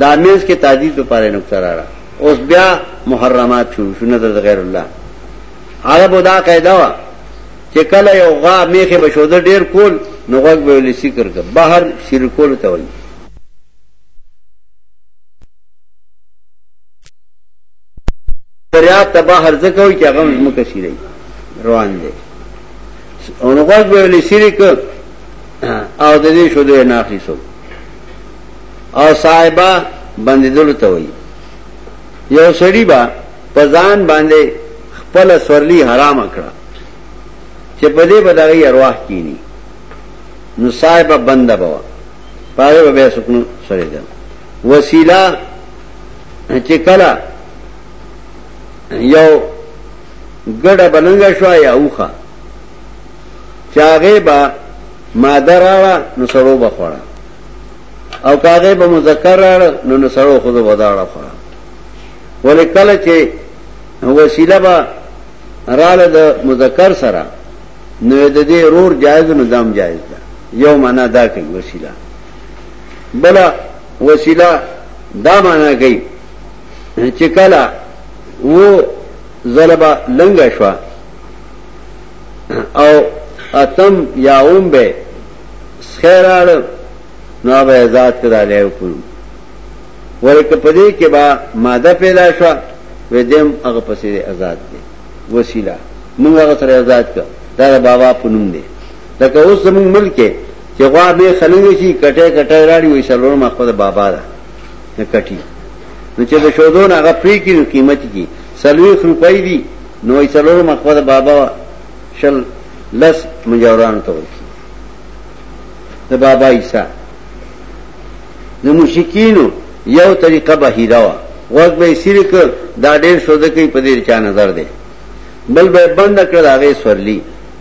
دا مینس کې تعدیل په پاره نقطه راړه اوس بیا محرمات شروع شو نظر غیر الله عرب دا قاعده وا چې کله یو غا میخه بشود ډیر کول نو غوږ به لسی کرګ بهر شرکول ته وایي دریاب ته بحر ځکه وي چې هغه مکه سیری روان دی او نو غوږ به ولې سیری ک او د دې شو دوی ناخلی سو او صاحبہ بندیدل ته وي یو سړی با پزان باندې خپل سورلی حرام کړه چې په دې بدغی ارواح کینی نو صاحبہ بنده بوا پاره به سکون سره ده وسیله چې کله یو ګډه بلنګ شو یا اوخه چاغه با ماده راړه نو سړو بخوړه او کاغه به مذکر راړه نو نو سړو خود وداړه خوړه ولې کله چې وسیله با راړه د مذکر سره نو د دې رور جایز نو دام جایز ده یو معنا دا کوي وسیله بلا وسیله دا معنا کوي چې کله و زلبا لنګ شو او اتم یا اوم به خیراړ نو به آزاد کړه له وکړو ورکه پدې کې با ماده پیدا شو و دیم هغه پسې آزاد دي وسیله موږ هغه سره آزاد کړ دا بابا پونم دي لکه اوس زموږ ملک کې چې غوا به خلنګ شي کټه کټه راړي وي سلور ما خپل بابا ده نه کټي نو چې د شودون هغه پری کې نو قیمت کې سلوي روپۍ دي نو یې سلور ما خپل بابا شل لس مجوران ته ورکی د بابا عیسی د مشکینو یو طریقه به هیرا وا وخت به سیر کړ دا ډېر شوده کوي په دې چا نظر دی بل به بند کړ هغه سورلی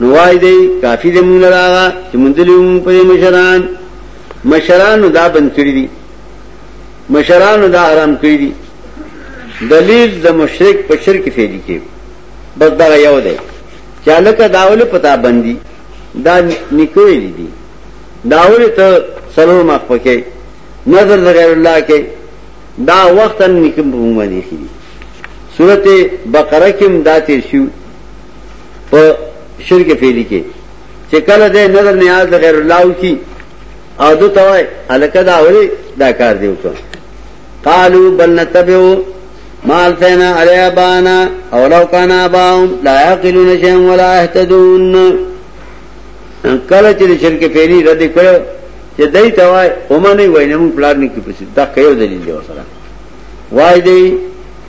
نو وای دی کافی دی مونږ لره هغه چې مندلی مونږ په مشران مشرانو دا بند کړی دي مشرانو دا حرام کړی دي دلیل د مشرک په شرک فعلی کې بس دا یو دی چې الکه داول پتا بندي دا نکوي دي داول ته سلو مخ پکې نظر غیر الله کې دا وخت نکم په مونږ باندې شي سورته بقره کې دا تیر شو په شرک فعلی کې چې کله دې نظر نیاز د غیر الله کی او دو توای الکه دا ولی دا کار دی وکړه قالو بل نتبعو مال فینا علی ابانا او لو کان اباهم لا یعقلون شیئا ولا یهتدون کله چې شرک فعلی رد کړو چې دای توای اومنه وینم پلان نه کی پسې دا کيو دلیل دی وسره وای دی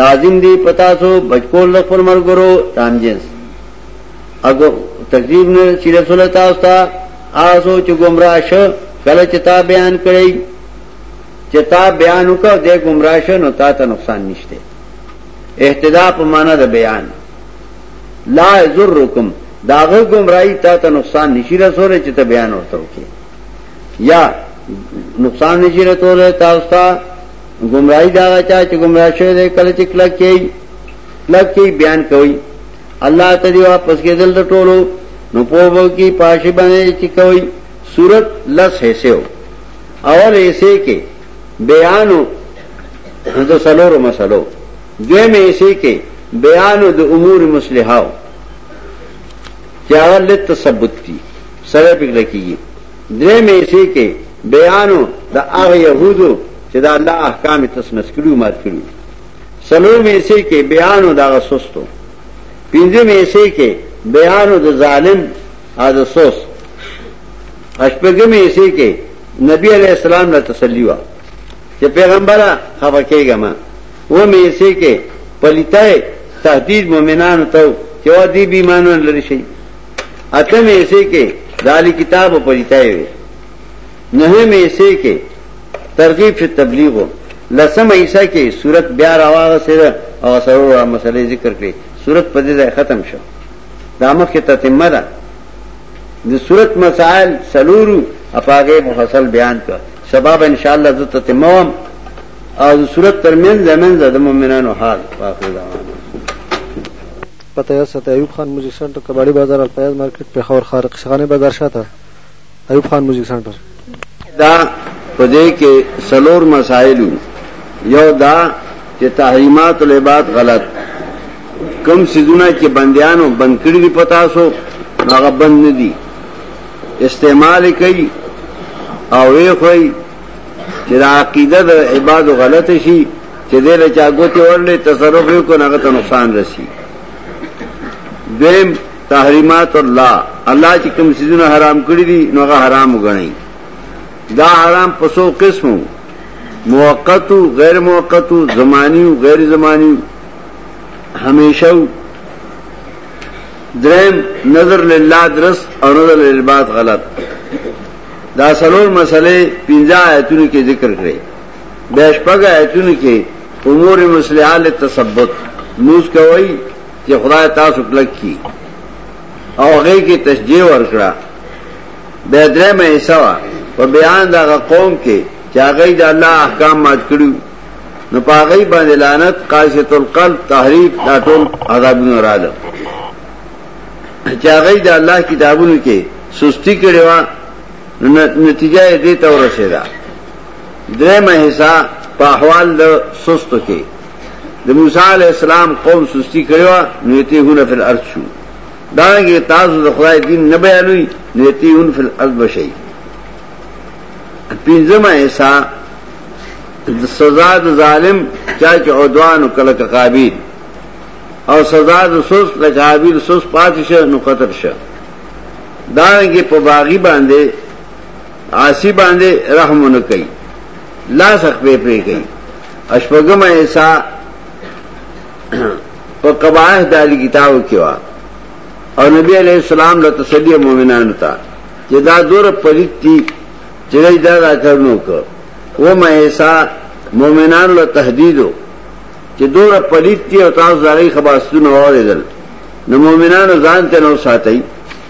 لازم دی پتاسو بچکول د خپل مرګرو تام جنس اګو تکذیب نه چې رسول تاسو ته آسو چې گمراه شو کله چې تا بیان کړی چې تا بیان وکړ د گمراه شو نو تا ته نقصان نشته اهتدا په معنا د بیان لا ذرکم داغه گمراهی تا ته نقصان نشي رسول چې ته بیان ورته وکې یا نقصان نشي رسول تاسو ته گمراهی دا چا چې گمراه شوی دی کله چې کلک کی کلک کی بیان کوي الله ته دی واپس کېدل د ټولو نو په وو کې پاشي باندې چې کوي صورت لس حصے ہو اور ایسے کے بیان دو سلور مسلو دو میں ایسے کے بیان دو امور مسلحاؤ چاول لت ثبت کی سرے پک رکھیے درې مې حصے کې بیانو د هغه يهودو چې د الله احکام تسمس کړو مات کړو سلور مې حصے کې بیانو د هغه سستو پنځه مې حصے کې بیانو د ظالم او د سوس اشپګه مې حصے کې نبی علیہ السلام له تسلی وا چې پیغمبره خفه کېږه ما و مې حصے کې پلیتای تهدید مؤمنانو ته چې وا دي بیمانو لري شي اته مې حصے کې دالی کتاب او پریتای وي نه مې حصے کې ترغیب فی تبلیغ لسم حصہ کې صورت بیا راواغه سره او سره مسلې ذکر کړې صورت په دې ځای ختم شو دا مخ کې تتمه ده د صورت مسائل سلورو افاغه مفصل بیان کړ سبب ان شاء الله زت تمام او صورت ترمن زمن زده مؤمنانو حال واخر دا پته یاد ساتئ، ایوب خان موزیک سنټر، کباړي بازار، الفیاض مارکیټ، پېښور ښار، قصه خانې بازار شاته، ایوب خان موزیک سنټر. دا په دې کې څلور مسایل وو، یو دا چې تحریمات العباد غلط، کوم څیزونه چې بندیانو بند کړي دي په تاسو نو هغه بند نه دي، استعمال یې کړئ او ویې خورئ چې دا عقیده د عبادو غلطه شي، چې دې له چا ګوتې ورلې تصرف یې کو هغه ته نقصان رسی دیم تحریمات الله الله چې کوم سيزونه حرام کړی دي نو هغه حرام وګڼي دا حرام په څو قسمو موقت غیر موقت زمانی غیر زمانی همیشه درم نظر لله درس او نظر للباد غلط دا سلور مسئلے پنجا آیتونو کې ذکر کړي بیا شپږ آیتونه کې امور مصلحه له تثبت موږ کوي چې خدای تاسو کلک کی او هغه کې تشجیع ورکړه به درې مې حساب په بیان دا قوم کې چې هغه د الله احکام مات کړو نو پاغی باندې لعنت قاصت القلب تحریف دا ټول عذابونه رااله چې هغه د الله کتابونو کې سستی کړي وا نتیجه یې دې ته ورسېده درېمه حصہ په احوال د سستو کې د موسی علی السلام قوم سستی کړو نو یې هونه فل ارض شو دا کې تاسو د خدای دین نه بیانوي نو یې هون فل ارض بشي پنځمه حصہ د سزا د ظالم چا چې عدوان او کله قابل او سزا د سوس د قابل سوس پاتې شه نو قتل شه دا کې په باغی باندې عاصی باندې رحم نه کوي لا سخت په پری کوي اشپګم ایسا په قبایح د کتاب کې وا او نبی علیہ السلام له تسلی مؤمنانو ته چې دا دور پلیت دي چې دا دا کارنو کو و مې ایسا مؤمنانو له تهدیدو چې دور پلیت دي او تاسو زاري خباستونه اوریدل نو مؤمنانو ځان ته نو ساتي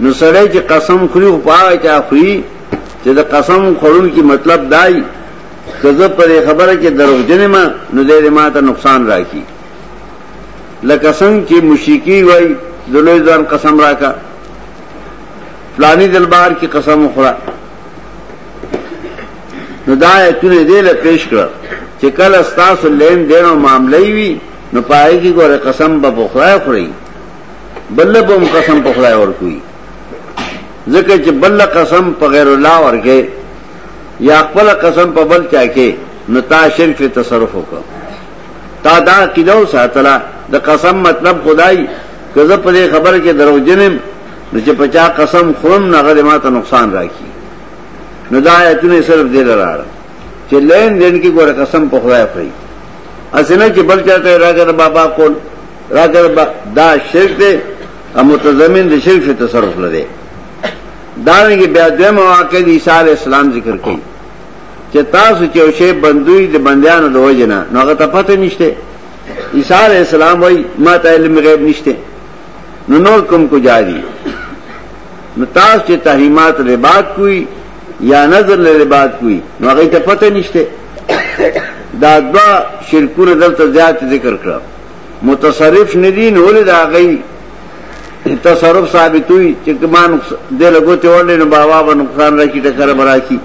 نو سړی چې قسم خوري خو پاره چا خوري چې د قسم خورون کې مطلب دای که زه پر خبره کې دروغجن ما نو دې ما ته نقصان راکړي لکه څنګه چې مشرکی وای د لوی ځان قسم راکا فلانی دلبار کې قسم خورا نو دا ایتونه دې له پیش کړ چې کله ستاسو لین دینو معاملې وي نو پای کې ګوره قسم به بخوای خوري بل په قسم په خدای ورکوي ځکه چې بل قسم په غیر الله ورګي یا خپل قسم په بل چا کې نو تا شرک له تصرف وکړه تا دا کیدو ساتلا د قسم مطلب خدای کزه په دې خبر کې درو جنم نو چې پچا قسم خورم نه غره ماته نقصان راکی نو دا ایتونه صرف دې لاره چې لین دین کې ګوره قسم په خدای خوري اسنه چې بل چاته راګر بابا کول راګر دا شرک دی او متضمن د شرک شو تصرف لري دا نه کې بیا د مواقع د عیسی علی السلام ذکر کړي چې تاسو چې او شی بندوی د بندیانو د وجنه نو هغه ته پته نشته عیسی علی السلام وای ما ته علم غیب نشته نو نور کوم کو جاری نو تاسو چې تحریمات ربات کوی یا نظر له ربات کوی نو هغه ته پته نشته دا دوا شرکونه دلته زیات ذکر کړو متصرف نه دي نو ولې د هغوی تصرف ثابتوي چې که ما دې له ګوتې وړلې نو بابا به نقصان را کړي ټکره به را کړي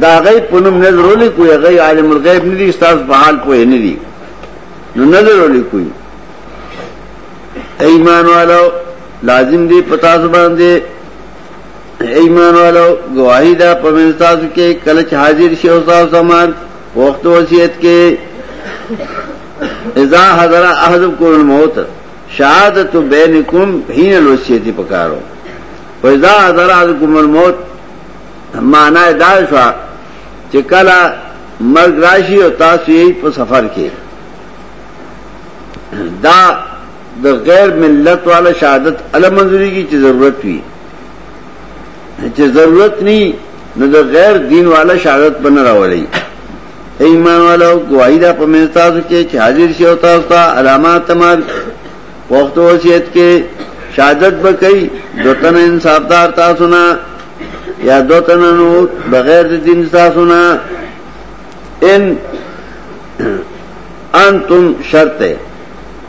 د هغوی په نوم نظر ولیکوي هغوی عالم الغیب نه دي ستاسو په حال پوه نه دي نو نظر ولیکوي ایمان والو لازم دی پتا زبان دی ایمان والو گواہی دا پمن تاسو کې کله چې حاضر شي او تاسو زمان وخت وصیت کې اذا حضر احدکم الموت شهادت بینکم حين الوصیت پکارو و اذا حضر احدکم الموت معنا دا شو چې کله مرګ راشي او تاسو یې په سفر کې دا د غیر ملت والا شهادت علم منظوری کی چې ضرورت وي چې ضرورت ني نو د غیر دین والا شهادت بنه راولي ایمان والو گواہی دا په منتاز کې چې حاضر شي او تاسو ته علامات تمام وخت وصیت کې شهادت به کوي دوتن انصافدار تاسو نه یا دوتن نو بغیر د دین تاسو نه ان انتم شرط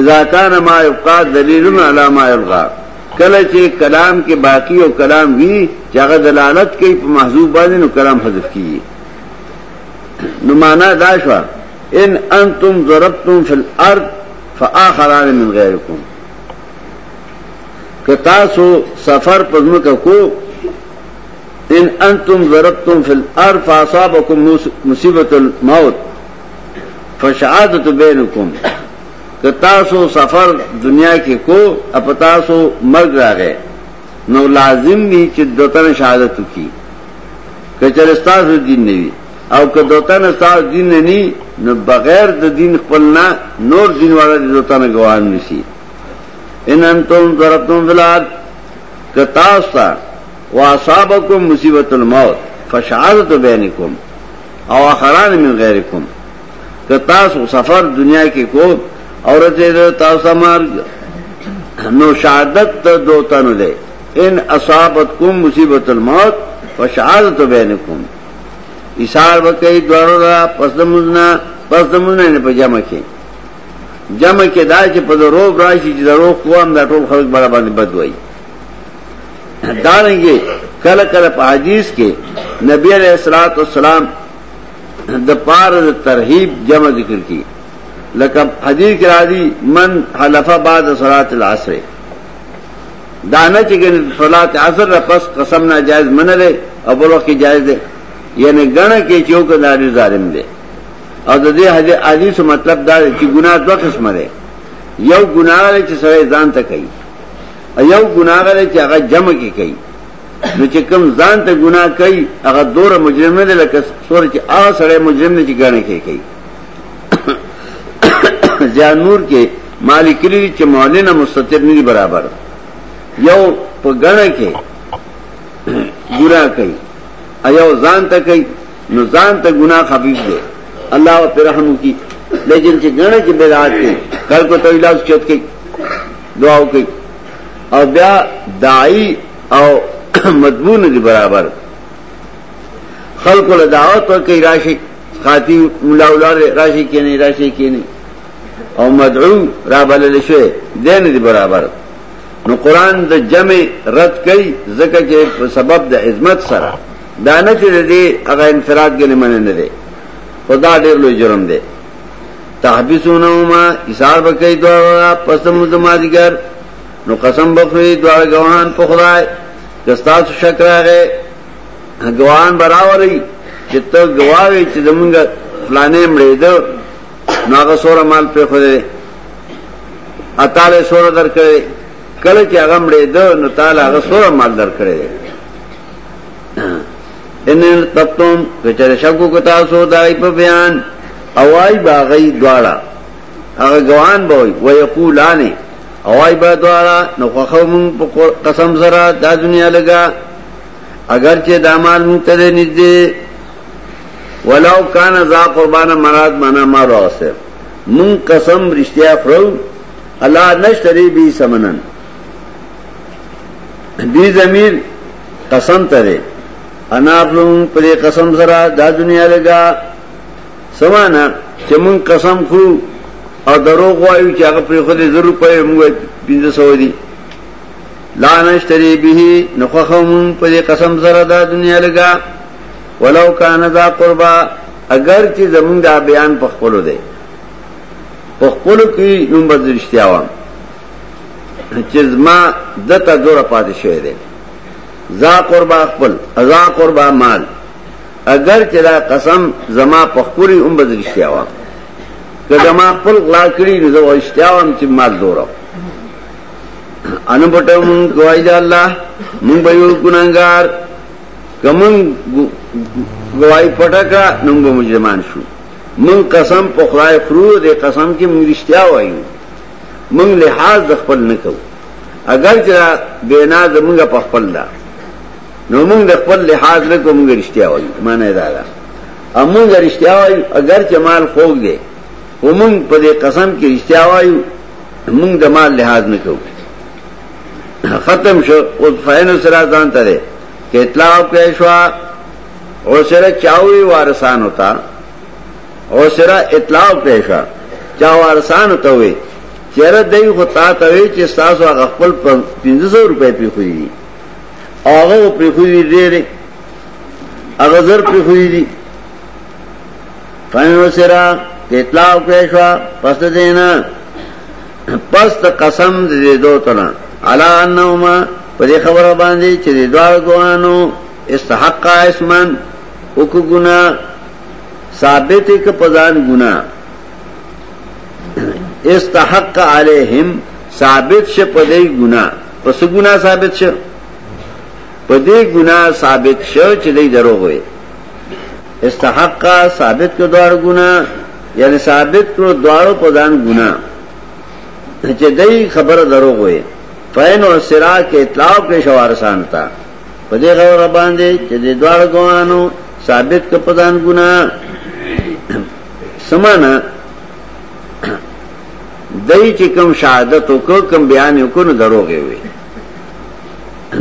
اذا کان ما یبقا دلیل علی ما یبقا کله چې کلام کې باقی او کلام وی چې هغه دلالت کوي په محذوب باندې نو کلام حذف کیږي نو معنا دا شو ان انتم ضربتم فی الارض فآخران من غیرکم که تاسو سفر پزمکه کو ان انتم ضربتم فی الارض فاصابکم مصیبت الموت فشهادت بینکم که تاسو سفر دنیا کې کو اپ تاسو مرګ راغې نو لازم وي چې دوتن شهادت وکي کچره تاسو دین نه وي او که دوتن تاسو دین نه ني نو بغیر د دین خپل نه نور دین والا دوتن ګوان نشي ان انتم ضربتم بلاد که تاسو واصابکم مصیبت الموت فشهادت بینکم او اخران من غیرکم که تاسو سفر دنیا کې کو او رسیدل تاسو مرګ نو شهادت ته دوتن ده ان اصابتکم مصیبت الموت فشهادت بینکم اشار وکي دوړو را پس د مزنا پس د مزنا نه پجامه کې جمع کې دا چې په دروغ راشي چې دروغ کوم دا ټول خلک برابر بد وایي دارنګي کله کله په حدیث کې نبی علیہ الصلوۃ والسلام د پار د ترغیب جمع ذکر کی لکه حدیث کې راځي من حلف بعد صلات العصر دانه چې ګن صلات عصر را پس قسم نه جائز منه لري او بل وخت جائز ده یعنی غنه کې چې یو کداري ظالم ده او د دې حدیث مطلب دا چې ګناه دوه قسمه ده یو ګناه چې سره ځان ته کوي ایو ګناه غره چې هغه جمع کې کوي نو چې کوم ځان ته ګناه کوي هغه دور مجرم نه دی لکه سور چې هغه سړی مجرم نه چې ګڼه کې کوي ځان نور کې مالک لري چې مولنا مستتر نه برابر یو په ګڼه کې ګناه کوي ایو ځان ته کوي نو ځان ته ګناه خفیف دی الله او رحم وکي لیکن چې ګڼه کې بدعت کوي کله کو ته علاج چت کوي دعا وکي او بیا داعی او مضمون دی برابر خلق له دعوت ورکړي راشي خاطی مولا ولار راشي کې نه راشي کې نه او مدعو را بلل شي دین دی برابر نو قران د جمع رد کوي ځکه چې په سبب د عظمت سره دا نه چې دې هغه انفراد ګنې منه نه دی خدا ډېر لوی جرم دی تحبسونهما ایثار بکې دوه پس مزمادګر نو قسم بخوي دوه غوان په خدای کستا شکر هغه غوان براوري چې ته غواوي چې زمونږ فلانه مړې ده ناغه سوره مال په خوده اتاله سوره درکړي کله چې هغه مړې ده نو تعالی هغه سوره مال درکړي ان تبتم کچر شکو کتا سو دای په بیان اوای باغی دواړه هغه ګوان به وي ويقولان اوای با دواړه نو خوخم په قسم سره دا دنیا لگا اگر چې دامال مونته نږدې ولو کان ذا قربان مراد معنا ما راوسه مون قسم رشتیا فرو الله نشتری بی سمنن دی ضمیر قسم ته دی انا خپلون په دې قسم سره دا دنیا لګا سمانا چې مون قسم خو او دروغ وایو چې هغه پر خو دې زر روپۍ موږ 1500 دي لا نشتري به نخخم په دې قسم سره دا دنیا لګا ولو کان ذا قربا اگر چې زمونږ دا بیان په خپل دی په خپل کې نوم بدلشتیا وام چې زما دته دوره پاتې شوی دی زا قربا خپل ازا قربا مال اگر چې دا قسم زما په خوري هم بدل شیا و که زما خپل غلا کړی نو زه واشتیا وم چې مال دوره انو پټو مون کوای دا الله مون به یو ګناګار کومن گواہی پټه کا نو مجرمان شو من قسم په خدای فرو دې قسم کې مونږ رښتیا وایو موږ لحاظ د خپل نه کوو اگر چې بینا زمونږ په خپل ده نو موږ د خپل لحاظ نه کوو موږ رښتیا وایو معنی دا ده امون د رښتیا وایو اگر چې مال خوګ دی ومن په دې قسم کې رښتیا وایو موږ د مال لحاظ نه کوو ختم شو او فین سره ځان ته ده چې اطلاع کوي شو او سره چاوي وارسان ہوتا او سره اطلاع پیښه چا وارسان ته وي چیرې دای خو تا ته وي چې تاسو هغه خپل 1500 روپۍ پیخوي دي هغه پیخوي دي ډېر هغه زر پیخوي دي فینو سره اطلاع پیښه پس دینا پس ته قسم دې دوه تنا علا انهما په دې خبره باندې چې دوه ګوانو استحق اسمن اوکو گنا ثابت ایک پزان گنا استحق علیہم ثابت شے پدے گنا پس گنا ثابت شے پدے گنا ثابت شے چلے درو ہوئے استحق کا ثابت کو دوار گنا یعنی ثابت کو دوارو پزان گنا چدئی خبر درو ہوئے فین اور سرا کے اطلاع کے شوارسان تھا په دې غوړه باندې چې د دواړو ګوانو ثابت ک په ځان ګنا سمانا دای چې کوم شهادت وکړ کوم بیان وکړ نو دروغه وي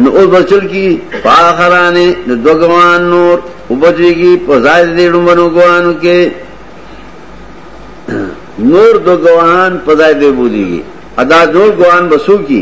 نو او بچل کی فاخرانه نو دو ګوان نور وبچيږي په ځای دې ډومبنو ګوانو کې نور دو ګوان په ځای دې بوديږي ادا دو ګوان بسو کی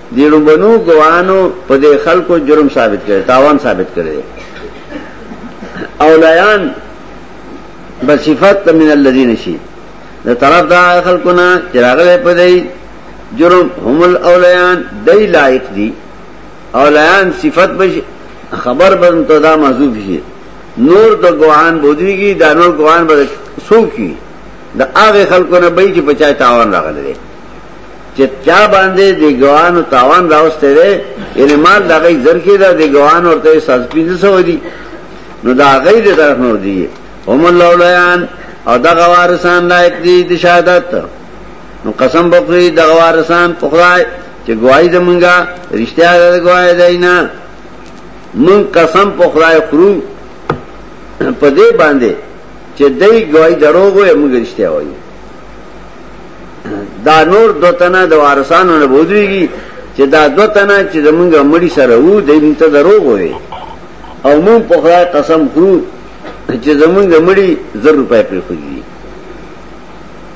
دی ړومبنو ګوانو په دې خلکو جرم ثابت کړي تاوان ثابت کړي اولیان بصفت من الذين شي د طرف دا خلکونه چې راغلي په دې جرم هم الاولیان دای لایق دي اولیان صفت بش خبر بن ته دا محذوب شي نور د ګوان بودویږي دا نور ګوان به سو کی د هغه خلکو نه به چې په چا تاوان راغلي چې چا باندې د ګوانو تاوان راوستي دی یعنی مال دا غي زر کې دا د ګوان ورته ساز پیځه سو دی نو دا غي د طرف نو دی هم الله لایان او دا غوارسان لایق دي د شهادت نو قسم بکری د غوارسان په خدای چې ګواہی د مونږه رښتیا د ګواہی دینا مون قسم په خدای خورو په دې باندې چې دای ګواہی دروغ وي مونږ رښتیا وایو دا نور دو تنه د وارثانو نه بودريږي چې دا دو تنه چې زمونږ مړي سره وو د دې ته دروغ وي او مون په خدای قسم خو چې زمونږ مړي زر روپۍ پر خوږي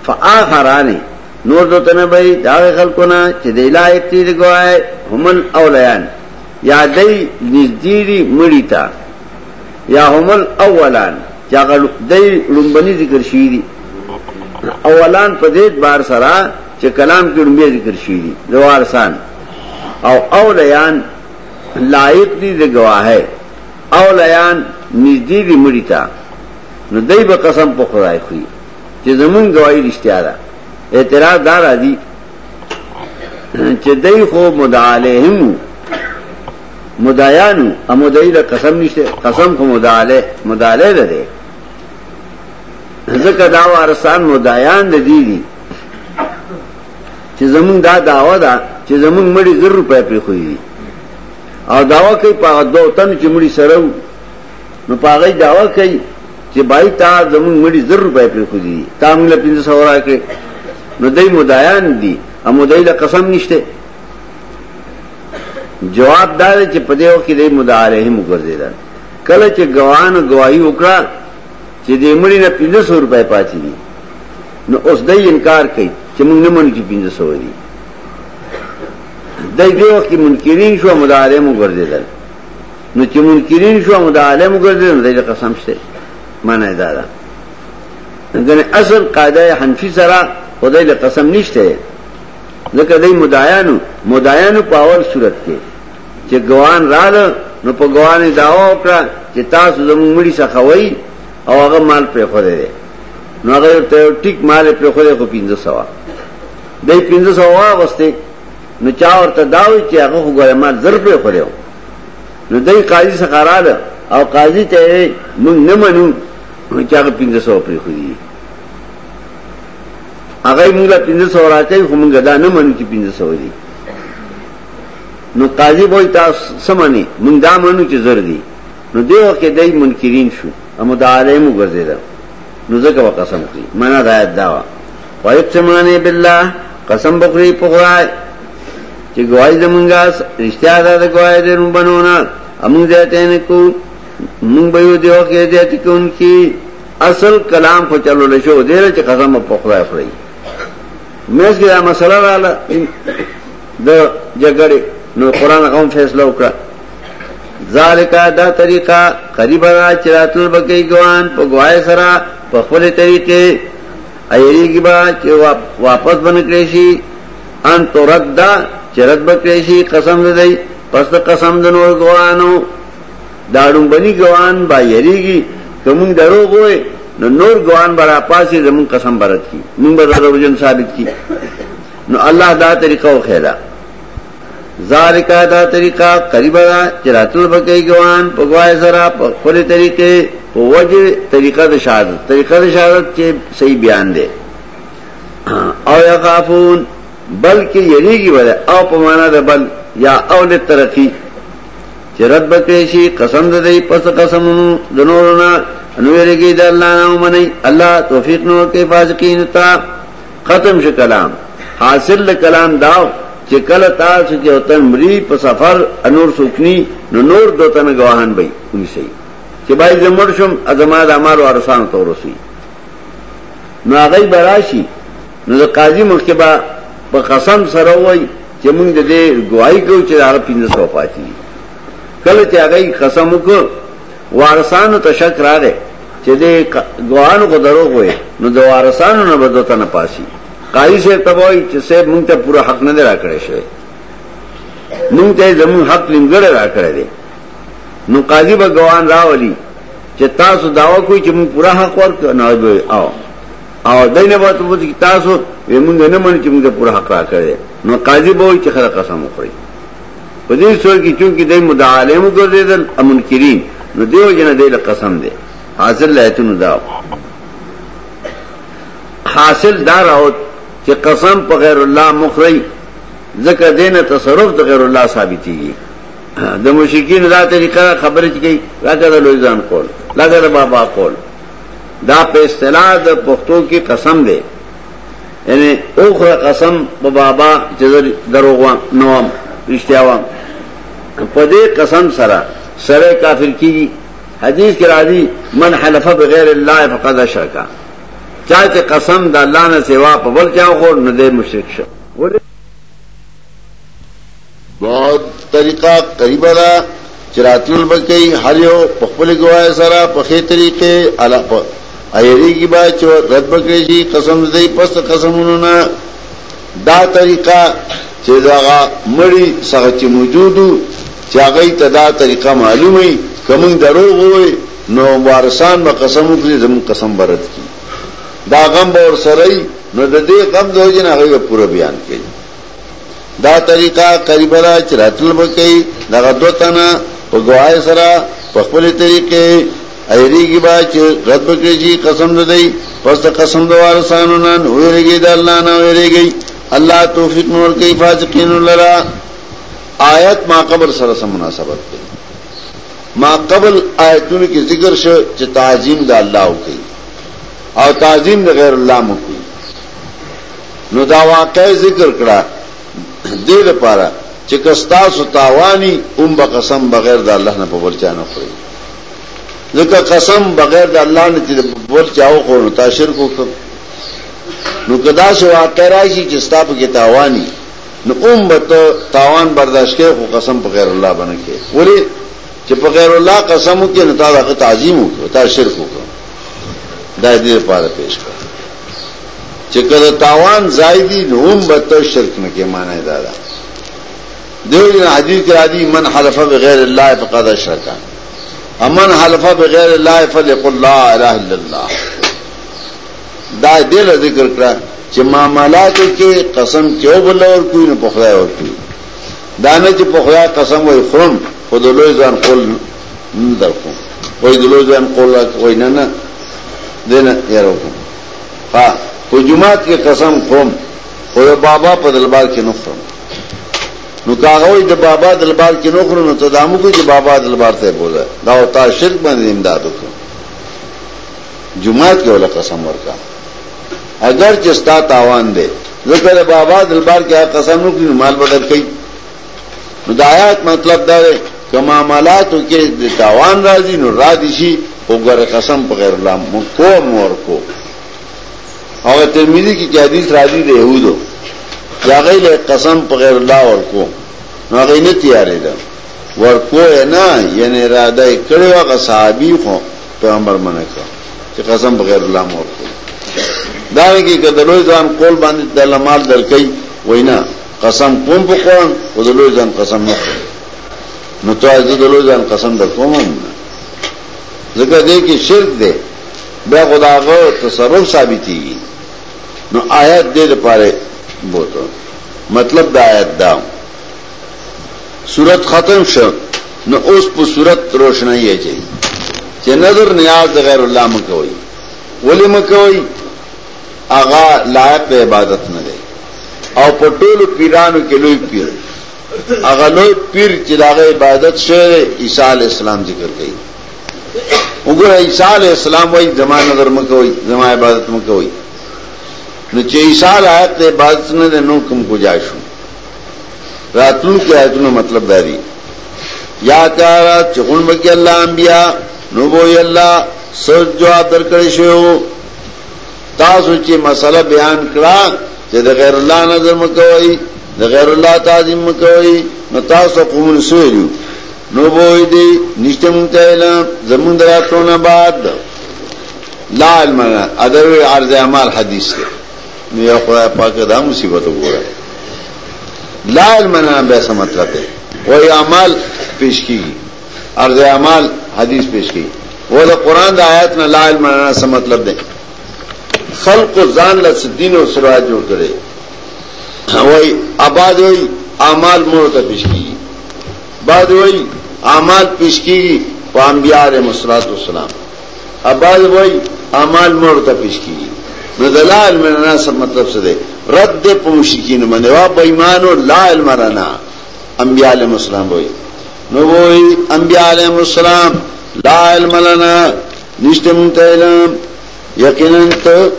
فآخرانه نور دو تنه به دا خلکو نه چې د الای تیر ګوای همل اولیان یادې نږدې مړی تا یا هم الاولان چې هغه دای لومبني ذکر شوی دي اولان په دې بار سره چې کلام کې لومبي ذکر شوی دي دوارسان او اولیان لایق دي د گواهه اولیان نږدې دي مړی ته نو دای به قسم په خدای خو چې زمون گواہی رښتیا ده اعتراض دار دي چې دای خو مدعالیهم مدایانو او مدعی له قسم نشته قسم خو مداله مداله ده ده ځکه دا وارسان مدایان د دې دي چې زمونږ دا داوا ده چې زمونږ مړي زر روپۍ پرې خوې دي او داوا کوي په دوه تن چې مړي سره نو پاغې داوا کوي چې بای تا زمونږ مړي زر روپۍ پرې خوې دي تا موږ له 1500 راکې نو دای مدایان دي او مدای له قسم نشته جواب دا دی چې په دې وخت کې د مدعا علیهم وګرځیدل کله چې ګوان گواہی وکړه چې دې مړی نه 1500 روپۍ پاتې دي نو اوس دې انکار کوي چې موږ نه منو چې 1500 دي دای دې وخت کې منکرین شو مدعا علیهم وګرځیدل نو چې منکرین شو مدعا علیهم وګرځیدل دې قسم شته معنی دا ده ګنې اصل قاعده حنفي سره خدای له قسم نشته ځکه دای مدعیانو مدعیانو په اول صورت کې چې ګوان رااله نو په ګوان داوا وکړه چې تاسو زموږ مړي سخوي او هغه مال پر خو دی نو هغه ته ټیک مال پر خو دی خو 1500 دای 1500 واغسته نو چا ورته داوي چې هغه وګوره مال زر پر خو دی نو دای قاضي سره رااله او قاضي ته موږ نه منو چې هغه 1500 پر خو دی هغه موږ له 1500 راکې خو موږ دا نه منو چې 1500 دي نو قاضي وای تاسو سمانی موږ دا منو چې زر دي نو دی وخت کې دای منکرین شو امو دا عالم وګرځیدا نو ځکه وقسم کړی معنا دا یاد دا وای سمانه بالله قسم بخری په خدای چې ګواہی زمونږه رښتیا ده د ګواہی دې نو بنونه امون دې ته نه کو مونږ به یو دیو کې دې ته کوونکی اصل کلام خو چلو لشو دیر چې قسم په خدای خوري مېز کې دا مسله رااله د جګړې نو قران قوم فیصله وکړه ذالک دا طریقہ قریب را چراتل بکی ګوان په ګوای سره په خپل طریقې ایریږي با چې واپس بنکړي شي ان تردا چرت بکړي شي قسم دې پس قسم د نور ګوانو دا ړومبني ګوان با یریږي کوم دروغ وای نو نور ګوان برا پاسې زمون قسم برت کی مونږ به دروژن ثابت کی نو الله دا طریقه او خیره ذالک دا طریقه قریب دا چراتل بکې ګوان په ګوای سره په خوري طریقې په وجه طریقه د شهادت طریقه د شهادت چې صحیح بیان دی او یخافون بلکې یریږي ولا او په معنا د بل یا اول ترقی چې رد بکړې شي قسم ده دی پس قسمونو د نورو نه نو ویریږي د الله نه ومني الله توفیق نور کې فاسقین تا ختم شو کلام حاصل د کلام دا چې کله تاسو کې او تن مری په سفر انور سکنی نو نور دوته نه گواهان به کوي شي چې بای زمړ شم ازما د امر وارسان تورسي نو هغه براشي نو د قاضي مخکې به په قسم سره وای چې موږ د دې ګواہی کوو چې هغه 1500 پاتې دي کله چې هغه قسم وکړ وارثانو ته شک راغی چې دې ګواهانو کو درو وای نو د وارثانو نه بده ته نه پاسي قاضي سره تبوي چې سه موږ ته پوره حق نه راکړې شوی موږ ته زموږ حق لنګړ راکړې دي نو قاضي به ګواهان راولي چې تاسو داوا کوئ چې موږ پوره حق ورکړو نه او او دینه به ته پوښتنه تاسو وې مونږ نه منو چې مونږ پوره حق راکړي نو قاضي به وي چې خلک قسم وخوري په دې صورت کې چې دای مدعالم ګرځیدل امنکرین نو دیو جن دې له قسم دی حاصل لایتونو دا حاصل دا راوت چې قسم په غیر الله مخری ځکه دینه تصرف د غیر الله ثابتېږي د مشکین دا طریقه خبرې کوي راکړه لوی ځان کول لګره بابا کول دا په اصطلاح د پښتو کې قسم دی یعنی اوخره قسم په بابا چې دروغ نه وم رښتیا وم په دې قسم سره سره کافر کیږي حدیث کې راځي من حلف بغیر الله فقد اشرک چا چې قسم د الله نه سوا په بل چا خور نه دی مشرک شو بعد طریقه قریبه ده چې راتلل به کوي هر یو په خپل ګواه سره په خې طریقې الا په ایری کی با چې رد بکړي شي قسم دې پس قسمونو نه دا طریقه چې دا مړی سره چې موجودو چې هغه ته دا طریقه معلومه کوم درو وي نو وارسان به قسم وکړي زم قسم برت کی دا غم به ور سره نو د دې غم د وجه نه هغه پوره بیان کړي دا طریقه قریبه ده چې راتل به کوي دغه دوه تنه په ګواهۍ سره په خپلې طریقې ایریږي به چې رد به کړي شي قسم د دی پس د قسم د وارثانو نه ویریږي د الله نه ویریږي الله توفیق نور کوي فاسقین لرا آیت ما قبل سره سم مناسبت کوي ما قبل آیتونو کې ذکر شو چې تعظیم د الله وکړي او تعظیم د غیر الله مو کوي نو دا واقع ذکر کړه دې لپاره چې کستا سو تاوانی اوم به قسم بغیر د الله نه په بل چا نه خوري ځکه قسم بغیر د الله نه چې بل چا او خور تا شرک وکړ نو کدا سو واقع راشي چې ستا په کې تاوانی نو اوم به ته تاوان برداشت کوي خو قسم په غیر الله باندې کوي ولی چې په غیر الله قسم وکړي نو تا د تعظیم وکړي تا شرک وکړي دا دې لپاره پیش کړ چې کله تاوان زائدی نو هم به ته شرک نه کې معنی دا ده دیو جن حدیث کې راځي من حلف بغیر الله فقد اشرک امن حلف بغیر الله فليقل لا اله الا الله دا دې ذکر کړه چې معاملات کې قسم کې وبل اور کوئی نه پخړای ورته دا نه چې پخړای قسم وای خرم خود لوی ځان خپل نه درکو وای دلو جان کولا وای نه نه دینه یارو کوم ها په جمعات کې قسم کوم خو د بابا په دلبار کې نخرم نو کاغوی د بابا دلبار کې نخرم نو ته دامو کې چې بابا دلبار ته بوله دا او تا شرک باندې امداد وکړ جمعات کې ولا قسم ورکا اگر چې ستا تاوان دی ځکه د بابا دلبار کې قسم نو کې مال بدل کړي نو د آیات مطلب دا دی که معاملاتو کې د تاوان راځي نو را دي شي خو ګوره قسم په غیر الله مو کو مور کو او ترمذی کې چې حدیث راځي د یهودو هغه له قسم په غیر الله ورکو نو هغه نه تیارې ده ورکو نه یعنی را دای کړو هغه صحابي خو پیغمبر منه کړ چې قسم په غیر الله مور کو دا کې کدلوې ځان قول باندې د لمال درکې وینا قسم کوم په قران او د لوی ځان قسم نه کوم نو ته دې د لوی ځان قسم د کوم ځکه دې کې شرک دی بیا خداغه تصرف ثابتي نو آیات دې لپاره بوته مطلب دا آیات دا صورت ختم شو نو اوس په صورت روشنايي اچي چې نظر نیاز د غیر الله مکوي ولی مکوي هغه لایق د عبادت نه دی او په ټولو پیرانو کې لوی پیر هغه لوی پیر چې د هغه عبادت شوی عیسی علی السلام ذکر کوي وګوره عیسی علی السلام وایي زما نظر مه کوئ زما عبادت مه کوئ نو چې عیسی لایق د عبادت نه دی نو کوم کو جا شو راتلونکي آیتونو مطلب دا دی یا کارا چې غونډه کې الله انبیا نو وایي الله سر جواب درکړی شوی تاسو چې مسله بیان کړه چې د غیر الله نظر مکوئ د غیر الله تعظیم مکوئ نو تاسو قوم سویلو نو بوئی دی نشته مونږ ته علم زمونږ دراتونه بعد لا علم نه ادوی عرض اعمال حدیث دی نو یا خدای پاک دا مصیبت وګوره لا علم نه به څه مطلب دی وای اعمال پیش کیږي ارض اعمال حدیث پیش کی وہ دا قرآن دا آیت نہ لا علم لنا سے مطلب دے خلق و زان لس دین و سرا جوڑ کرے وہی آباد ہوئی اعمال مور تا پیش کی بعد ہوئی اعمال پیش کی گی وہ انبیاء علیہ مسلاط والسلام آباد ہوئی اعمال مور تا پیش کی گی نو د لا علم لنا سب مطلب څه دی رد په مشکین باندې وا بېمانو لا علم لنا انبیاء علیهم السلام وایي نو وای انبیاء علیهم السلام لا علم لنا نشته مونږ ته علم یقینا ته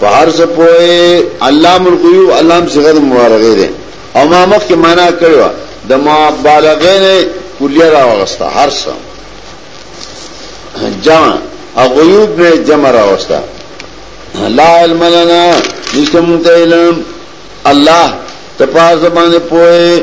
په هر څه پوهه علام الغیوب علام صيغه مبارکه ده او ما مخ کې معنا کړو د مبالغه نه کلیه راوغسته هر څه جمع او غیوب نه جمع راوسته لا علم لنا نشته مونږ ته علم الله تپاس باندې پوهه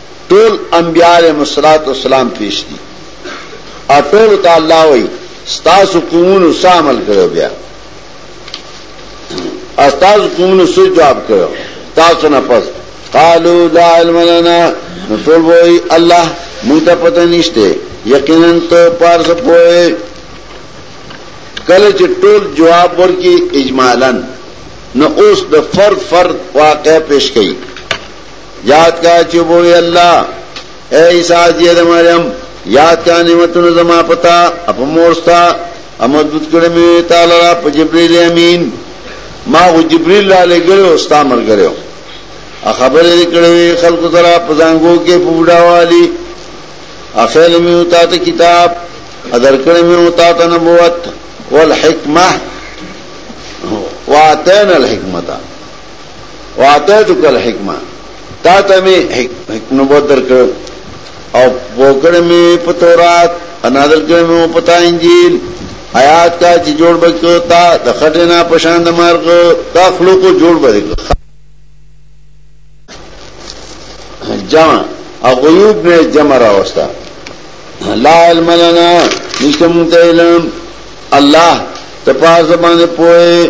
ټول انبیاء علیهم الصلوة والسلام پیش دي او ټول ته الله وایي ستاسو قومونو څه عمل کړو بیا استاسو قومونو څه جواب کړو تاسو نه پس قالو لا علم لنا نو ټول وایي الله مونږ ته پته نشته یقینا ته پار څه پوهه کله چې ټول جواب ورکړي اجمالاً نو اوس د فرد فرد واقع پیش کړي یاد کا چې وې الله اے عیسی دی د مریم یاد کا نعمتونو زما پتا اپ مورستا امدد کړم تعالی را په جبرئیل امین ما او جبرئیل را لګره او ستا مر کړو ا خبرې کړې خلکو سره پزانګو کې پوډا والی افعل می ہوتا ته کتاب ادر کړې می ہوتا ته نبوت والحکمه واتین الحکمتا واتیتک الحکمه تا ته می نبوت درکړ او وکړ می په تورات انادل کړ می په تا انجیل آیات کا چې جوړ بکو تا د خټینا پشان د مرغ تا خلقو جوړ بکو جمع او غیوب نه جمع راوستا لا علم لنا نشته مونږ علم الله تپاس باندې پوهه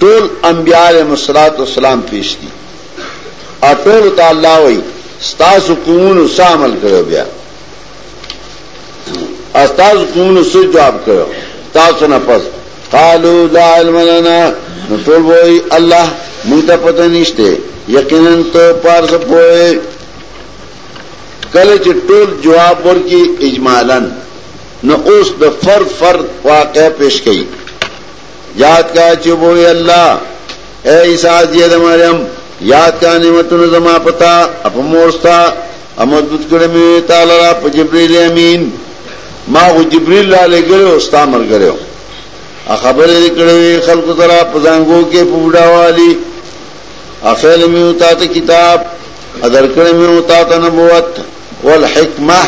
ټول انبیاء علیهم الصلوة والسلام پیش دي او ټول ته الله وایي ستاسو قومونو څه عمل کړو بیا استاسو قومونو څه جواب کړو تاسو نه پس قالو لا علم لنا نو ټول وایي الله موږ ته پته نشته یقینا ته پار څه پوهه کله چې ټول جواب ورکړي اجمالاً نو اوس د فرد فرد واقع پیش کړي یاد کا چې وې الله اے عیسی دی د مریم یاد کا نعمتونو زما پتا اپ مورستا امدد کړم تعالی را په جبرئیل امین ما او جبرئیل علی ګره او ستا مر ګره ا خبرې کړې خلکو ترا پزانګو کې پوډا والی افعل میو تا ته کتاب ادر کړې میو تا ته نبوت والحکمه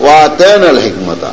واتین الحکمتا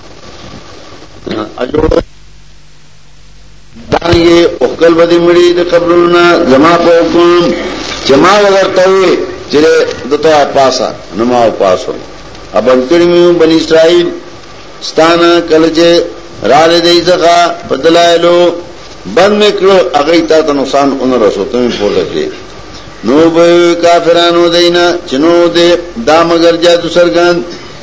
اجوړو دانګې او خپل بدی مړي د قبرونو زما په کوم چې ما ورته وي چې دته پاسا نو ما پاسو ابن کریمو بنی اسرائیل ستانه کله چې را لې دی ځکه په دلایلو بند میکړو هغه ته نقصان اون رسو ته پورته کړی نو به کافرانو دینا چنو دې دا مگر جادو سرګان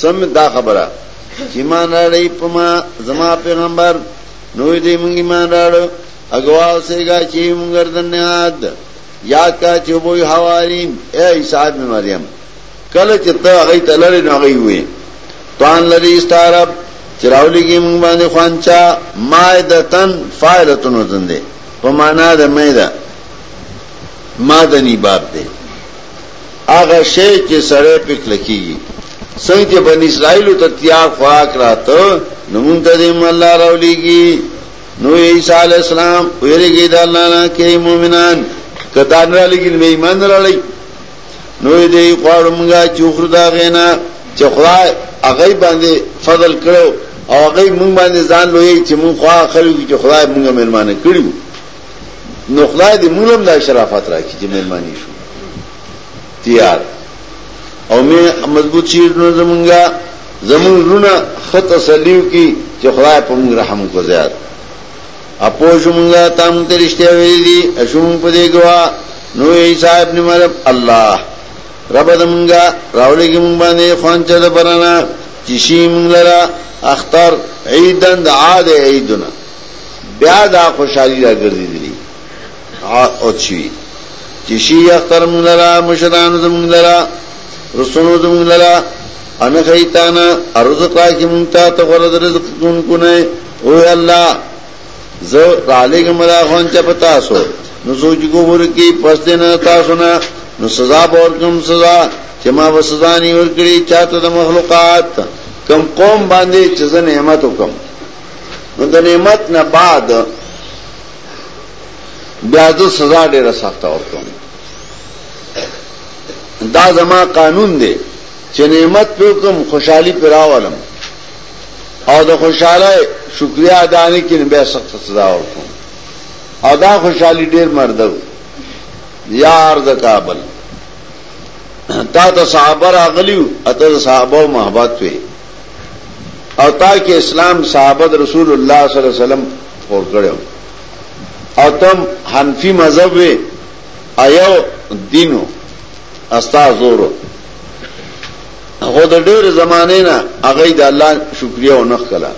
سم دا خبره چې مان راړی په ما زما پیغمبر نوې دې مونږ مان راړو اغوا سیګا چې مونږ دنیاد یاد کا چې وای حواریم اے عیسی ابن مریم کله چې ته هغه ته لری نه غي وې توان لري استعرب چراولی کې مونږ باندې خوانچا مائدتن فاعلتن وزن دې په معنا د مېدا مادنی باب دې هغه شی چې سړی په کلکیږي څنګه چې بنی اسرائیل ته تیار خوراک راته نو مونږ ته دې الله راولېږي نو عیسی علی السلام ویریږي د الله نه کې مؤمنان کدا نه لګي مې ایمان نه لړی نو دې خوړ مونږه چوخر دا غینا چې خدای هغه باندې فضل کړو او هغه مونږ باندې ځان لوی چې مونږ خو اخر چې خدای مونږه مېلمانه کړیو نو خدای دې موږ هم دا شرافت راکړي چې مېلماني شو تیار او مې مضبوط شي نو زمونږه زمون رونه خط تسلیو کی چې خدای په موږ رحم کو زیات اپو شومږه تام ته رښتیا ویلي دي اشوم په دې ګوا نو ای صاحب نیمرب الله رب دمږه راولې کې مونږ باندې خوان چا د برنا چې شي مونږ لرا اختر عیدن د عاد عیدنا بیا دا خوشحالی را گردی دلی اوت شوی چی شی اختر مونگ لرا مشران زمونگ لرا رسولو زمونگ لرا انا خیتانا ارزق را کی مونگتا تغرد رزق کن کنے اوی اللہ زو رالی گم را خون چا پتاسو نو سوچ کو برکی پس دینا تاسو نا نو سزا بور کم سزا چی ما بسزا نیور کری چاہتا دا مخلوقات کم قوم باندې چې زه نعمت وکم نو د نعمت نه بعد بیا د سزا ډیره سخته ورکوم دا زما قانون دی چې نعمت په کوم خوشحالي پیراولم او د خوشاله شکریا ادا نه کین بیا سخت سزا ورکوم او دا خوشحالي ډیر مردو یار د کابل تا ته صحابه راغلیو اته صحابه محبت وي او تا کې اسلام صحابت رسول الله صلی الله علیه وسلم خور کړو او تم حنفی مذهب وې ایو دینو استا زورو هغه د ډېر زمانه نه هغه د الله شکریا و نخ کلا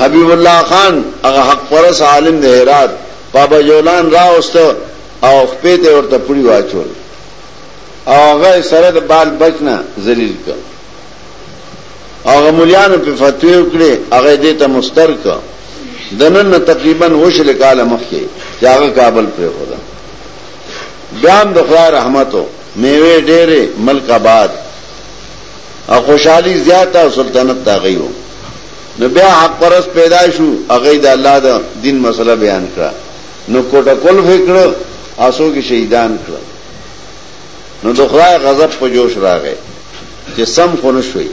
حبیب الله خان هغه حق پرس عالم د هرات بابا جولان راوست او خپې ته ورته پړی واچول او هغه سره د بال بچ نه ذلیل کړ هغه مليانو په فتوی وکړي هغه دې ته مستر کړ دنن تقریبا وشل کال مخکې چې هغه کابل پر خدا بیا هم د خدای رحمتو میوه ډېره ملک آباد او خوشحالي زیاته او سلطنت دا غيو نو بیا حق پرس پیدا شو هغه د الله د دین مسله بیان کړه نو کوټه کول فکر اسو کې شهیدان کړ نو د خدای غضب په جوش راغی چې سم خو نه شوي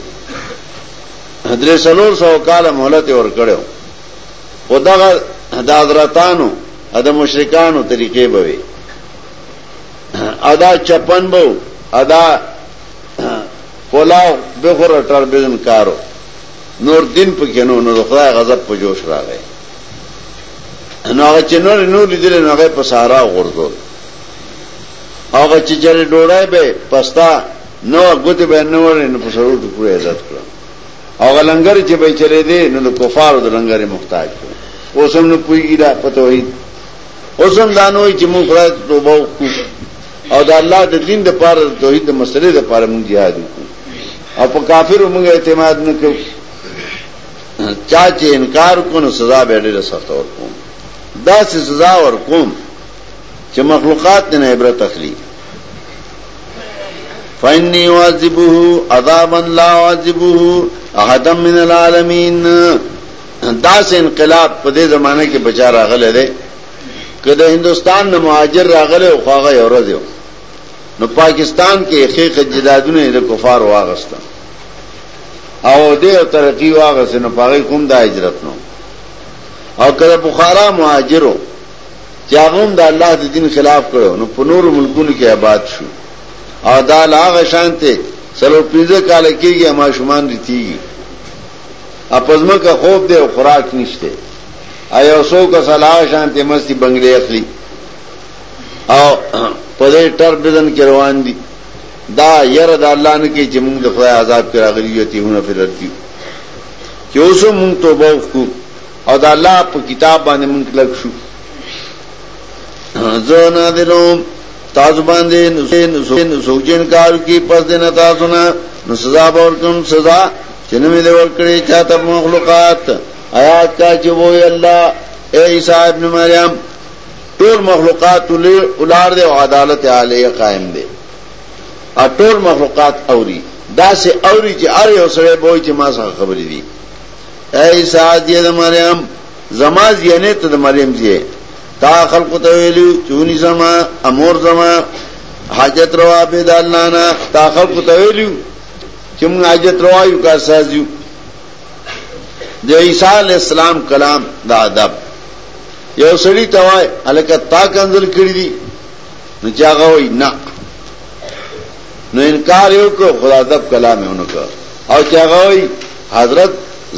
حضرت سلور سو کال مهلت ور کړو او دغه د حضرتانو د مشرکانو طریقې به وي ادا چپن بو ادا پلاو بخور ټربیزن کارو نور دین پکې نو نو خدای غضب په جوش راغی نو هغه چې نور نور لیدل نو هغه په سارا غورځول هغه چې جره ډوړای به پستا نو غوته به نو ورن په سرو ټکو عزت کړ هغه لنګر چې به چلے دی نو د کفارو د لنګر محتاج کړ اوس هم نو پویږي دا پته وایي اوس هم دانوي چې موږ خدای توبه وکړو او د الله د دین د پاره د توحید د مسلې د پاره موږ jihad وکړو او په کافرو موږ اعتماد نه کوو چا چې انکار کو نو سزا به ډېره سخته ورکوم دا سه سزا ورکوم چې مخلوقات نه عبرت اخلي فإني واذبه عذابا لا واذبه احد من العالمين دا سه انقلاب په دې زمانه کې بچا راغله ده کله هندستان نه مهاجر راغله او خواغه یو ورځ نو پاکستان کې خېخه جدادونه د کفار واغسته او دې او ترقی واغه سن په هغه کوم دا هجرت نو او کله بخارا مهاجرو چې هغه هم د الله د دین خلاف کړو نو په نورو ملکونو کې آباد شو او دا لاغه شانته سلو پینځه کال کېږي ما شومان دي تیږي اپزما کا خوب دی او خوراک نشته ایا سو کا صلاح شانته مستی بنگلې اخلي او په دې ټر بدن کې روان دي دا یره د الله نه کې چې موږ د خدای عذاب کې راغلي یو تیونه په درد کې چې اوس موږ توبه وکړو او د الله په کتاب باندې موږ کلک شو زه نه دلم تاسو باندې نو سوچین کار کی پس دې نه تاسو نه نو سزا ورکم سزا چې نو مې ور کړی چاته مخلوقات آیات کا چې وای الله اے عیسی ابن مریم ټول مخلوقات ولار دی او عدالت عالیه قائم دی ا ټول مخلوقات اوري دا سه اوري چې اره یو سره بوي چې ما سره خبرې دي اے سعد یې د مریم زما زینې ته د مریم زی تا خلق ته ویلو چونی زما امور زما حاجت روا به د الله نه تا خلق ته ویلو چې موږ حاجت روا یو کا سازو د عیسی علی السلام کلام دا ادب یو سړی ته وای الکه تا کنزل کړی دی نو چاغه وای نه نو انکار یو کو خدا دب کلام یې ونکړ او چاغه وای حضرت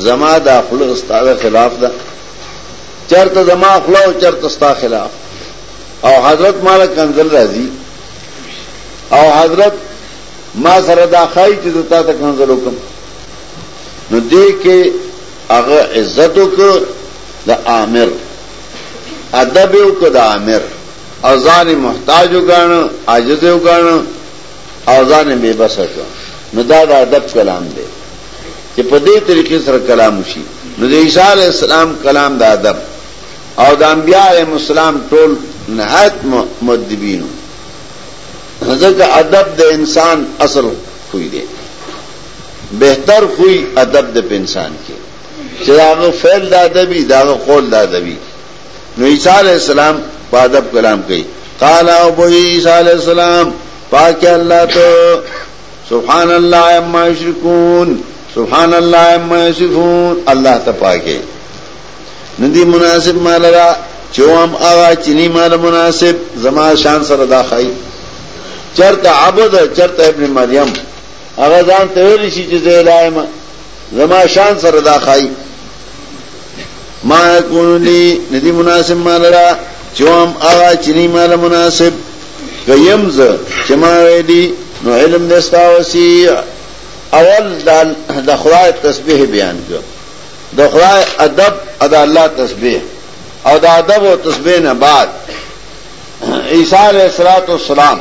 زما د خپل استاد خلاف ده چرته زما خپل او چرته استاد خلاف او حضرت مال کنزل راځي او حضرت ما سره دا خای چې زتا ته کنزل وکم نو دې کې هغه عزت وکړ د آمر ادب یې وکړ د آمر او ځان یې محتاج وګاڼه عاجز یې وګاڼه او ځان یې بې بسه کړ نو دا د ادب کلام دی چې په دې طریقې سره کلام وشي نو د عیسی علی السلام کلام د ادب او د انبیاء علیهم السلام ټول نهایت مؤدبینو ځکه ادب د انسان اصل خوی دی بهتر خوی ادب د په انسان کې چې هغه فعل د ادبي دا هغه قول د ادبي نو عیسی علی السلام په ادب کلام کوي قال او بو عیسی علی السلام پاک الله ته سبحان الله عما یشرکون سبحان الله عما یصفون الله ته پاکه ندی مناسب مال را چوم آغا چنی مال مناسب زما شان سره دا خای چرته عبد چرته ابن مریم هغه ځان ته ویلی شي چې زه لا یم زما شان سره دا خای ما یکون لی ندی مناسب ما لرا چوام آغا چنی مال مناسب کیم زه چې ما ویلی نو علم دستا وسیع اول د خدای تسبیح بیان کړ د خدای ادب ادا الله تسبیح او د ادب او تسبیح نه بعد عیسی علیہ الصلوۃ والسلام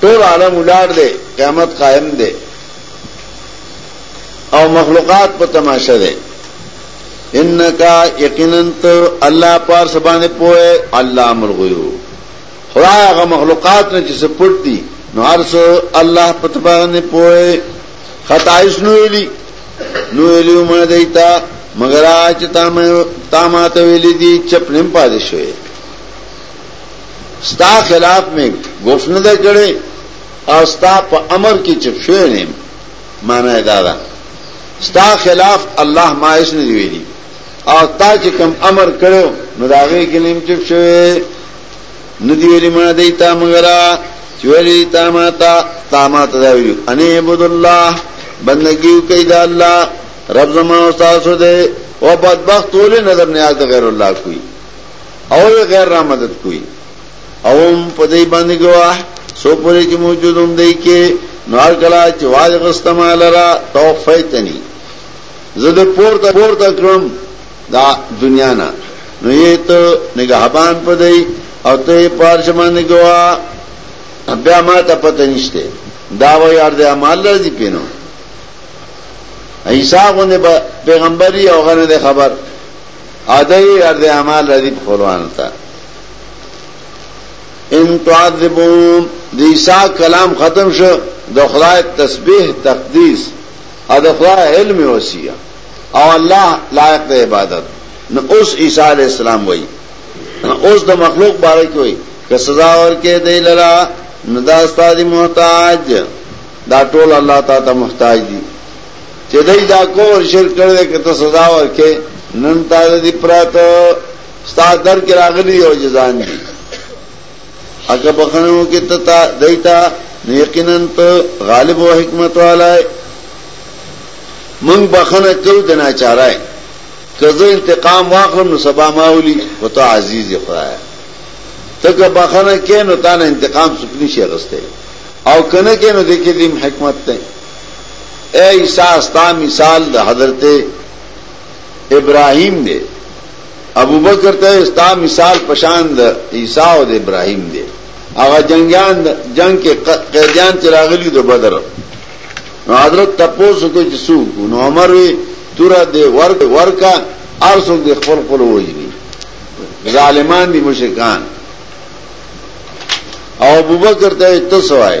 ټول عالم ولاړ دی قیامت قائم دی او مخلوقات په تماشه دی انکا یقینا تو الله پار سبانه پوهه علام الغیوب خدای هغه مخلوقات نه چې سپټ دي نو ارس الله پتبانه پوهه خدایس نو ویلی نو ویلی مړه دیتا مگر اچ تامه تامه ته ویلی دي چپلم پادشوي ستا خلاف میں گفت نہ دے کرے اور ستا پا امر کی چفشوئے نیم مانا ہے دادا ستا خلاف اللہ ما اس نے دیوے دی اور تا چی کم امر کرے ہو نداغے کی نیم چفشوئے ندیوے دی مانا دیتا مگرہ چوری تاما تا تاما تداویو انی عبد اللہ بندگیو کئی دا اللہ رب زمان استاسو دے و بدبخت تولی نظر نیاز دا غیر اللہ کوئی او یې غیر را مدد کوي او هم په دې باندې ګواه سو پوری چې موجود هم دی کې نور کلا چې واج غستما لرا توفیتنی زده پورته پورته کړم دا دنیا نه نو یې ته نگهبان په دی او ته پارشمان نگوا بیا ما ته پته نشته دا و یار دې اعمال لري پینو عیسی غونه پیغمبري او غنه خبر ادای ارد اعمال راځي خپلوان ته ان تعذبون د عیسی کلام ختم شو د خدای تسبیح تقدیس او د خدای علم وصیه او الله لایق د عبادت نو اوس عیسی علی السلام وای اوس د مخلوق باره کې وای که سزا ورکې دی لرا نو دا ستاسو محتاج دا ټول الله تعالی محتاج دي چې دای دا کور شرک کړی دی کته سزا ورکې نن تا دې پرات ستا در کې راغلی او جزان دي اګه بخنو کې ته تا دایتا یقینا ته غالب او حکمت والای من بخنه کو د ناچارای کزه انتقام واخلم نو سبا ماولی وته عزیز خدای ته که بخنه کې نو تا نه انتقام سکنی شي غسته او کنه کې نو دې کې دې حکمت ته اے عیسیٰ ستا مثال د حضرت ابراهیم دی ابو بکر ته ستا مثال پشان د عیسی او د ابراهیم دی هغه جنگیان جنگ کې قیدیان چې راغلي د بدر نو حضرت تپوس کو چې سو نو عمر وی تورا دې ورک ورکا ارسو دې خپل خپل وجني ظالمان دي مشرکان او ابو بکر ته تسوای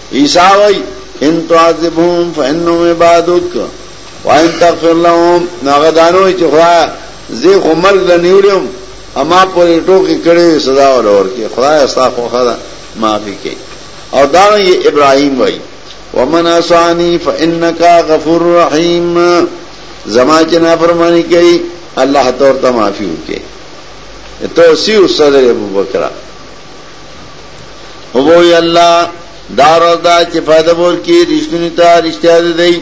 عیسی وای ان تعذبهم فانهم عبادك وان تغفر لهم ناغدانو چې خدای زه خو مرګ د نیولم اما پورې ټوکی کړي سزا ولور کې خدای استا خو خدا معافي کوي او دا یې ابراهيم وای ومن اسانی فانك غفور رحیم زما چې نافرمانی کوي الله تور ته معافي وکړي تو سی استاد ابو بکر وی الله دا روز دا چې فائدہ ور کی رښتونی ته رښتیا دی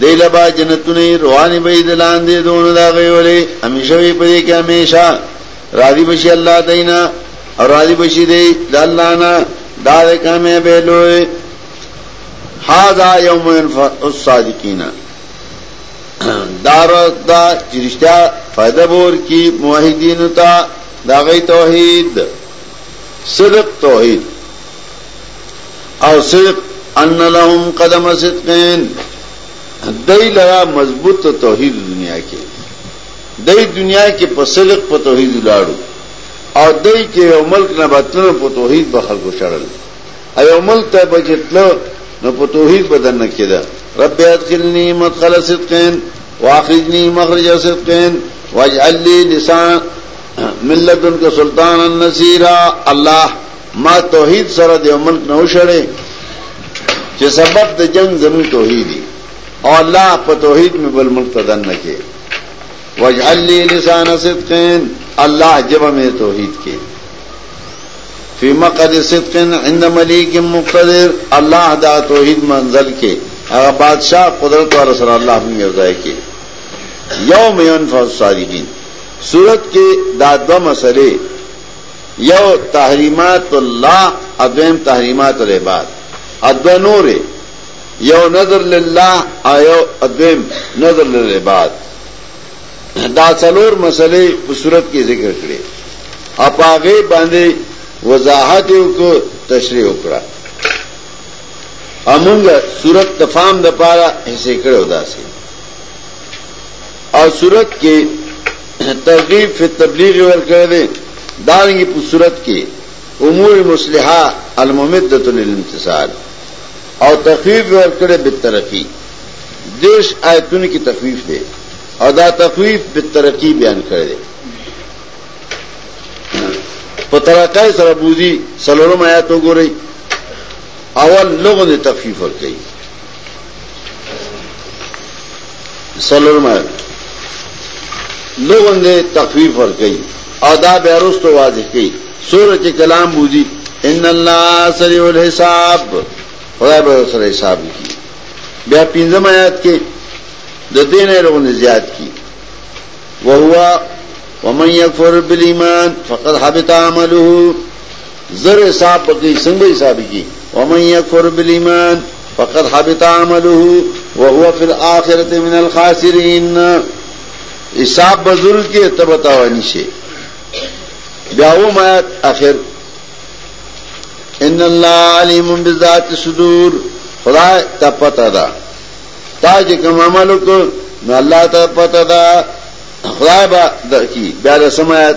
دی لبا جنتونه رواني به د لاندې دون دا غیولې همیشه وي په دې کې همیشه راضي بشي الله دینا او راضي بشي دی د الله نه دا د کمه به لوی هاذا یوم الصادقین دار دا چرشتہ فائدہ بور کی موحدین تا د هغوی توحید صدق توحید او صدق ان لهم قدم صدقین دای لرا مضبوط توحید دنیا کې دای دنیا کې په صدق په توحید لاړو او دای کې یو ملک نه بتلو په توحید به خلکو شړل ایو ملک ته بجتلو نو په توحید بدن نه کېده رب ادخلنی مدخل صدقین واخرجنی مخرج صدقین واجعل لي لسان من لدنك سلطانا نصيرا الله ما توحید سره د ملک نه وشړې چې سبب د جنگ زمو توحید دی او الله په توحید مې بل ملک تدن نه کې واجعل لي لسان صدق الله جب مې توحید کې فی مقد صدق عند ملیک مقتدر الله دا توحید منزل کې هغه بادشاہ قدرت والا سره الله مې ځای کې یوم ينفع الصادقین صورت کې دا دو مسلې یو تحریمات الله ادم تحریمات العباد ادو نور یو نظر لله ایو ادم نظر للعباد دا څلور مسلې په صورت کې ذکر کړې اپاغه باندې وضاحت یو کو تشریح وکړه امونګه صورت تفام د پاره حصے کړو داسې او صورت کې ترغیب فی تبلیغ ورکړی دی دارنګي په صورت کې امور مصلحه الممدته للامتثال او تخفیف ورکړی به ترقی دیش آیتونو کې تخفیف دی او دا تخفیف به ترقی بیان کړی دی په ترقای سره بوزي سلورم آیات وګورئ اول لغون تخفیف ورکړي سلورم آیت لغن دے تخفیف اور کئی ادا بیروس تو واضح کئی سورت کلام بوزی ان اللہ سری الحساب خدا بروسر حساب کی بیا پنجم آیات کے دین لوگوں نے زیاد کی وہ ہوا ومن یکفر بالایمان فقد حبط عمله زر حساب پکی سنگ حسابی کی ومن یکفر بالایمان فقد حبط عمله وهو فی الاخرت من الخاسرین حساب بزرگ کے تبتاوانی شے بیاو مایت اخر ان اللہ علیم بذات صدور خدا تا پتا دا تا جی کم عملو کو نو اللہ تا پتا دا خدا با دا کی بیاد سمایت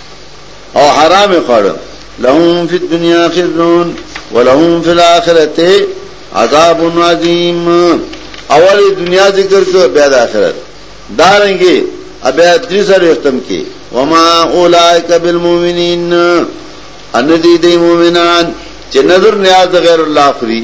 او حرام خور لهم فی الدنیا خزون ولهم فی الاخرت عذاب عظیم اول دنیا ذکر کو بیا د اخرت دارنګي بیا درې سره ختم کی وما اولائک بالمؤمنین ان دې دې مؤمنان چې نظر نیاز غیر الله خوري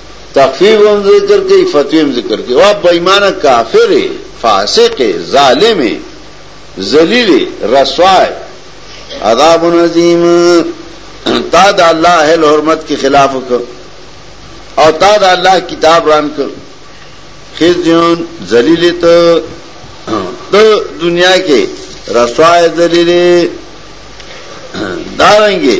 تخفیف هم ذکر کوي فتوی هم ذکر کوي او په ایمان کافر فاسق ظالم ذلیل رسوا عذاب عظیم تا د الله اهل حرمت کې خلاف وکړ او تا د الله کتاب ران کړ خزیون ذلیل ته د دنیا کې رسوا ذلیل دارنګي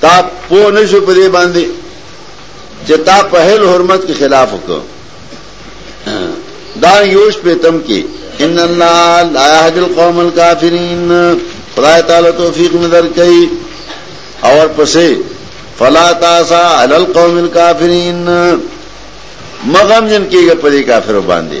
تا پو نه شو په دې باندې چې تا په هل حرمت کې خلاف وکړ دا یوش په تم کې ان الله لا يهدي القوم الكافرين خدای تعالی توفیق نظر کوي او پسې فلا تاسا على القوم الكافرين مغم جن کېږي په دې کافرو باندې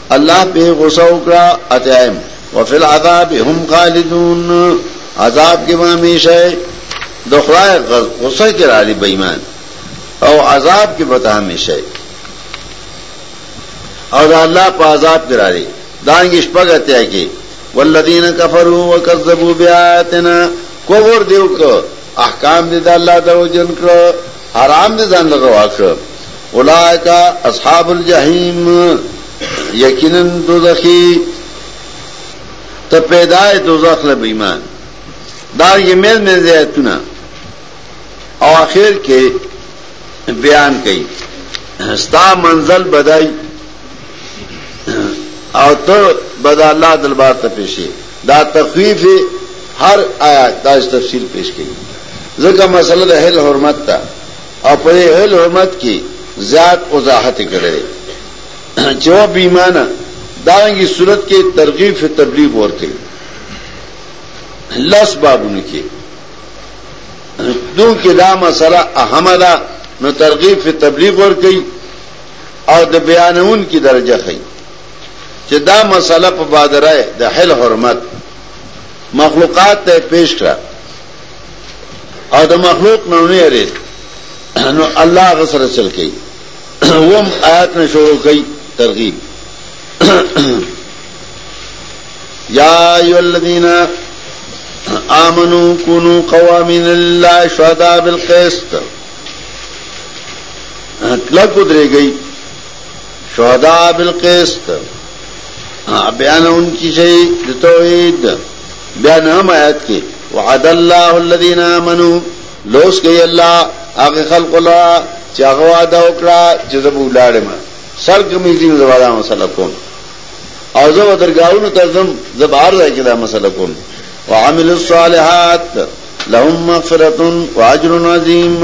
الله په غوسه وکړه اتایم وفي العذاب هم خالدون عذاب کې به همیشه د خدای غوسه کې راړي بېمان او عذاب کې به همیشه او دا الله په عذاب کې راړي دانګ شپګه ته کې والذین کفروا وکذبوا بیااتنا کوور دیو کو احکام دې د الله د وجن کړو حرام دې ځان له روا کړ اولئک اصحاب الجحیم یقینا دوزخی ته پیدای دوزخ له ایمان دا یې مل مل زیتونه او اخر کې بیان کړي ستا منزل بدای او ته بد الله دلبار ته پیشي دا تخویف هر آیات دا تفصیل پیش کړي ځکه مسله د هل حرمت ته او په هل حرمت کې زیات وضاحت کړي چې و بیمانه دانګي صورت کې ترغیب فی تبلیغ ورکړي لس بابونه کې دو کې دا مسله اهمه ده نو ترغیب فی تبلیغ ورکړي او د بیانون کی درجه خي چې دا مسله په بادرای د حل حرمت مخلوقات ته پیش کړه او د مخلوق نه نه لري نو الله غسر چل کوي وم آیات نه شروع کوي ترغیب یا ایو الذین آمنو کونو قوامین اللہ شہداء بالقسط لگ گزرے گئی شهدا بالقسط بیان ان کی شی د توحید بیان هم آیات کې وعد الله الذين امنوا لوس کوي الله هغه خلق الله چې هغه وعده وکړه چې زه ولاړم سر کومې دي نو زواله مسله کوم او زه درګاونو ته زم زبار ځای کې دا مسله کوم وعمل الصالحات لهم مغفرة واجر عظیم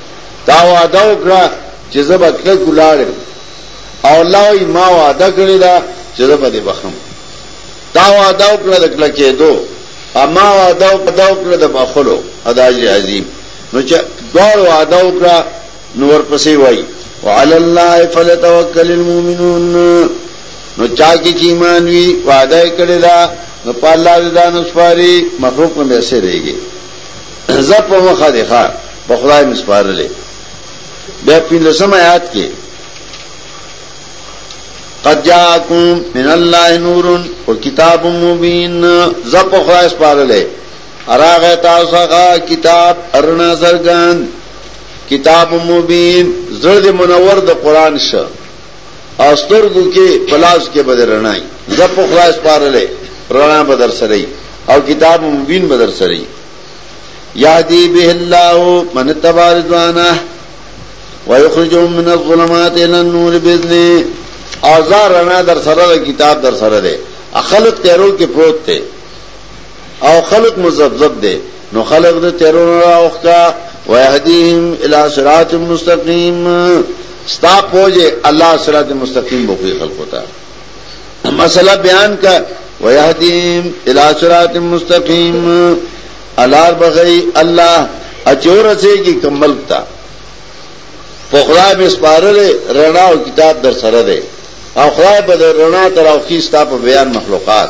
تا وعده وکړه چې زه به کلک ولاړ یم او الله وایي ما وعده کړې ده چې زه به دې بخښم تا وعده وکړه د کلکېدو اما وعده وکړه د بخښلو ادا اجر عظیم نو چې دواړه وعده وکړه نو ورپسې وایي وعلى الله فليتوكل المؤمنون نو چا کې چې ایمان وي وعده یې کړې ده نو په الله دې ځان وسپاري مخلوق نه به سرېږي زه په مخه دی ښا په خدای مسپارلې بیا پینځم آیات کې قد جاءكم من الله نور وكتاب مبين زپ خواس پارلې اراغه تاسو هغه کتاب ارنا زرغان کتاب مبين زړه منور د قران شه او سترګو کې پلاس کې به رڼای زه په خدای سپارلې رڼا به در سره او کتاب مبین به در سره یهدی به الله من تبع رضوانه ويخرجهم من الظلمات الى النور باذنه ازار رڼا در سره کتاب در سره ده اخلت تیرو کې پروت ته او خلق مزبزب دے نو خلق دے تیرون را اوخکا ویهدیهم الى صراط مستقیم ستا پوجے اللہ صراط مستقیم بخوی خلقو تا مسئلہ بیان کا ویهدیهم الى صراط مستقیم الار بغی اللہ اچور سے کی کمل تا پخلا میں سپارل رنا اور کتاب در سرد ہے اور خواہ بدر رنا تراخی ستا پر بیان مخلوقات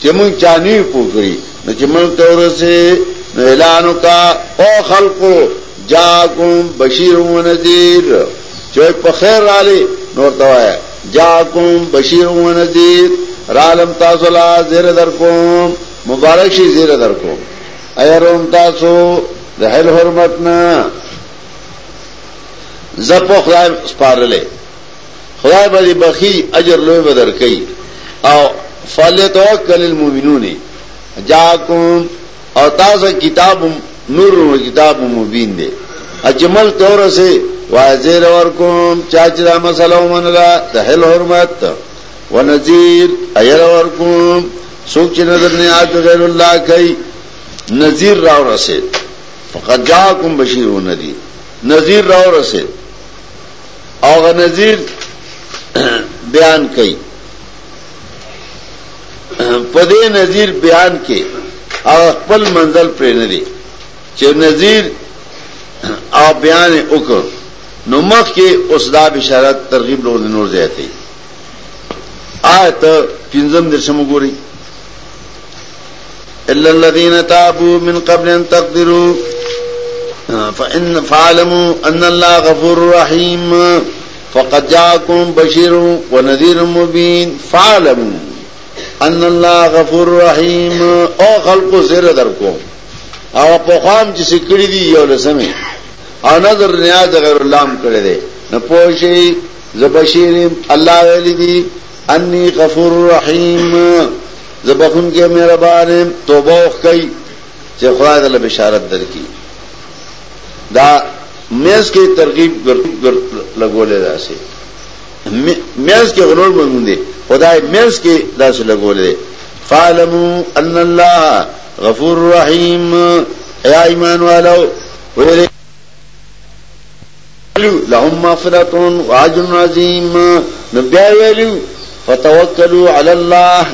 چې مونږ چاني پوکړي نو چې مونږ تورسه نو اعلانو کا او خلقو جاکم بشیر و نذیر چوی په خیر رالی نور توایا جاکم بشیر و نذیر رالم تاسو لا زیر در کوم مبارک شي زیر در کوم ایروم تاسو د هل حرمت نه زپو خدای سپارلې خدای به دې بخي اجر لوی به درکوي او فلیتوکل المؤمنون جاکم او تاسو کتاب نور نور کتاب مبین دی اجمل تور سے واضح اور کوم چاچ را مسلو من را تحل حرمت و نذیر ایر اور کوم سوک چی نظر نے آج غیر اللہ کئی نذیر راو رسے فقد جاکم بشیر و نذیر نذیر راو رسے هغه نذیر بیان کړي په دې نذیر بیان کې هغه خپل منزل پرې نه دی چې نذیر او بیان وکړ نو مخ کې اوس دا بشارت ترغیب لور نور زیاتې آیت پنځم درشم ګوري الا الذين تابوا من قبل ان تقدروا فان فعلموا ان الله غفور رحيم فقد جاءكم بشير ونذير مبين فعلموا ان الله غفور رحيم او خلق زر درکو او په خام چې سکړی دی یو لسمه او نظر نیاز غیر الله م کړی دی نه پوښي زبشیرم الله ویلی دی انی غفور رحیم زه بخون کې مهربان یم توبه وکړئ چې خدای دې له بشارت درکې دا میز کې ترغیب ګر لګولې راسي میز کې غرور مونږ دي خدای میز کې داس لګولې فعلموا ان الله غفور رحیم یا ایمان والو ویلې لهم مغفرة واجر عظیم نو بیا ویلو فتوکلوا علی الله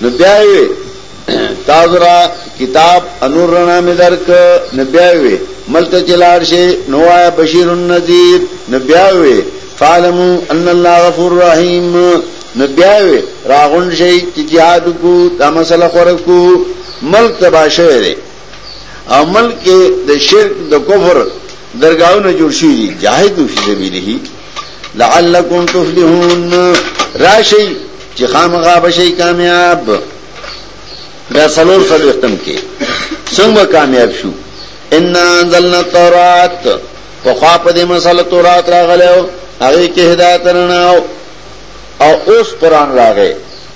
نو بیا وی تاسو را کتاب انور رڼا می درک نو بیا وی ملته چلار شي نو آیا بشیر النذیر نو بیا وی فعلمو ان الله غفور رحیم نو بیا وی راغون شي چې jihad کو دا مسله خور کو ملک تبا شوی او ملک کې د شرک د کفر درگاہونه جوړ شي دي جاهدوا فی سبیله لعلکم تفلحون راشي چې خامغا بشي کامیاب دا سلور سلو ختم کې څنګه کامیاب شو ان انزلنا التوراۃ وخوا په دې مسله تورات راغلو هغه کې هدایت رڼاو او اوس قران راغی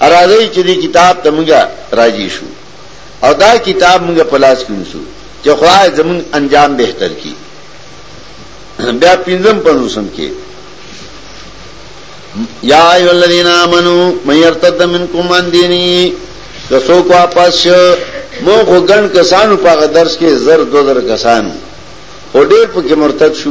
راځئ چې دې کتاب ته موږ راځي شو او دا کتاب موږ په لاس کې ونیسو چې خدای زموږ انجام بهتر کړي بیا پنځم پنځم کې یا ایو الذین آمنو من یرتد منکم عن دینی کسو کو واپس مو خو ګڼ کسانو په درس کې زر دو زر کسانو او ډېر په کې مرتد شو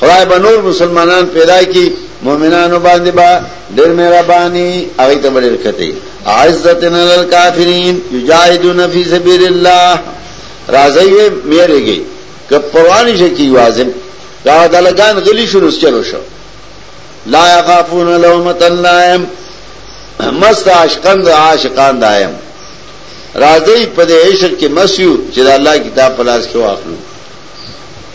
خدای به نور مسلمانان پیدا کی مؤمنانو باندې با ډېر مهرباني هغه ته ډېر کته عزتن للکافرین یجاهدون فی سبیل الله راځي میرګي ک پروانه شي کی واجب دا دلګان غلی شروع چلو شو لا یخافون لومه النائم مست عاشقان د عاشقان دایم راځي په دې عشق کې مسیو چې د الله کتاب پلاس کې واخلو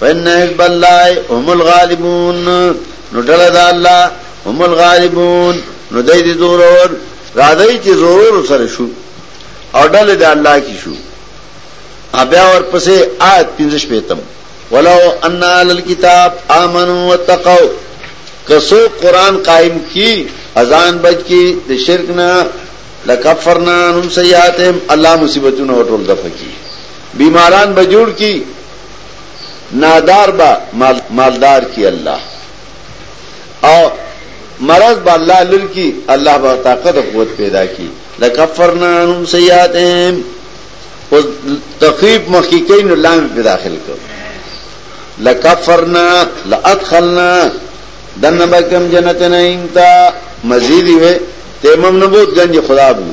فإن حزب الله هم الغالبون نو ډله د الله هم الغالبون نو دای دي ضرور راځي چې ضرور سره شو او ډله د الله کی شو بیا ور پسې آیت 15 پیتم ولو ان اهل الكتاب امنوا واتقوا کسو قران قائم کی اذان بچ کی د شرک نه لکفرنا انهم سیئاتهم الله مصیبتونه وټول دفقی بیماران بجوړ کی نادار به مالدار کی الله او مرض به الله لر کی الله به طاقت او قوت پیدا کی لکفرنا عنهم سیئاتهم او تخفیف مخکې کین نو لام په داخل کو لکفرنا لادخلنا دنه بکم جنت نه انتا مزید وی تیمم نبوت گنج خدا بو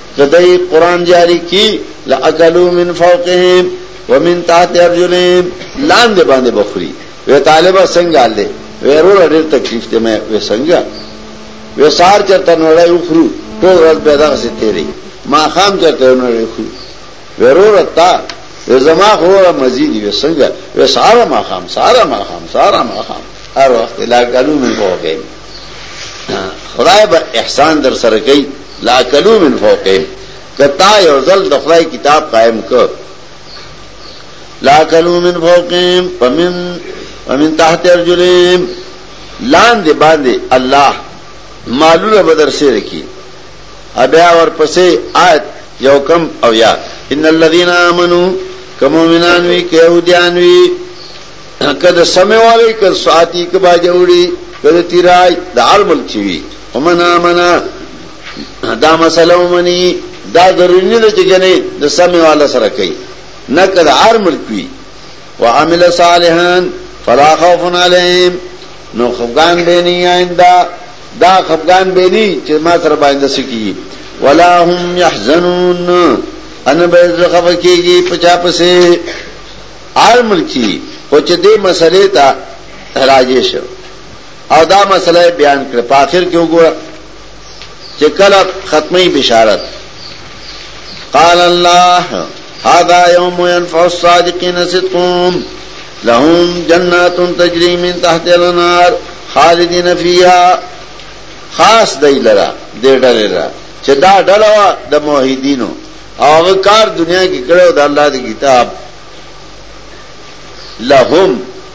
کدی قرآن جاری کی لأکلو من فوقهم ومن تحت ارجلهم لاند باندې بخوری وی طالبہ څنګه آلې وی رور ډېر تکلیف ته مې وی څنګه وی سار چرته نوړای وخرو ټول ورځ به دغه سي تیری ما خام چرته نوړای خو وی رور تا وی زما خوره مزید وی څنګه وی سارا ما خام سارا ما خام سارا ما خام هر وخت لا کلو من فوقهم خدای به احسان در سره کوي لا کلو من فوقهم کتا یو ځل د خدای کتاب قائم ک لا کلو من فوقهم ومن ومن تحت ارجلهم لاندې باندې الله مالونه بدر سره رکھی ابیا ور پسې آیت یو کم او یا ان الذين امنوا کمومنان وی که یهودیان وی کده سمه والی کده ساعتی کبا جوړي کده تیرای د هر ملک چی وی ومن آمنا دا مسئلہ ومنی دا ضروری نه ده چې کنه د سمې والا سره کوي نه کړه هر ملک وي وعمل صالحا فلا خوف عليهم نو خفقان به نه آینده دا خفقان به نه چې ما سره باندې سکی ولا هم يحزنون ان به زخف کیږي پچا پسې هر ملک او چې دې مسلې ته راځي شو او دا مسئله بیان کړه په اخر کې وګوره چې کله ختمي بشارت قال الله هذا يوم ينفع الصادقين صدقهم لهم جنات تجري من تحت الانهار خالدين فيها خاص دی لرا دې ډلې را چې دا ډله د موحدینو او کار دنیا کې کړو د الله د کتاب لهم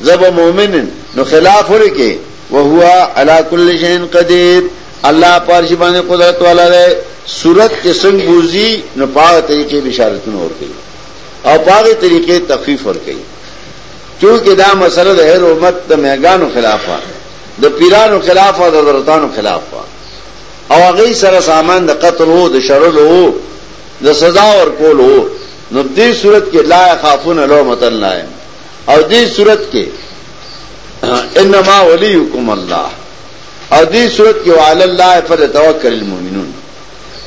زه به مؤمن یم نو خلاف ولې کې وهو علی کل شیء قدیر الله پارش باندې قدرت والا دی صورت کې څنګه بوزي نو پاغه طریقې بشارتونه ور کوي او پاغه طریقې تخفیف ور کوي چونکه دا مسله د هر امت د میګانو خلاف ده د پیرانو خلاف ده د درتانو خلاف ده او هغه سره سامان د قتل وو د شرل وو د سزا ور کول وو نو دې صورت کې لا خافون لومتن لایم او دی صورت کې انما وليكم الله او دی صورت کې وعلى الله فليتوكل المؤمنون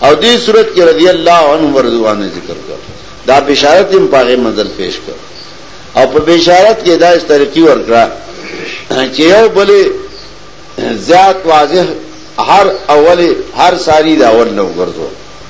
او دی صورت کې رضی الله عنه ورضوانه ذکر کړ دا بشارت هم پاغه منزل پیش کړ او په بشارت کې دا اس طریقې ورکړه چې یو بلې زیات واضح هر اولی هر ساری دا اول نو ګرځو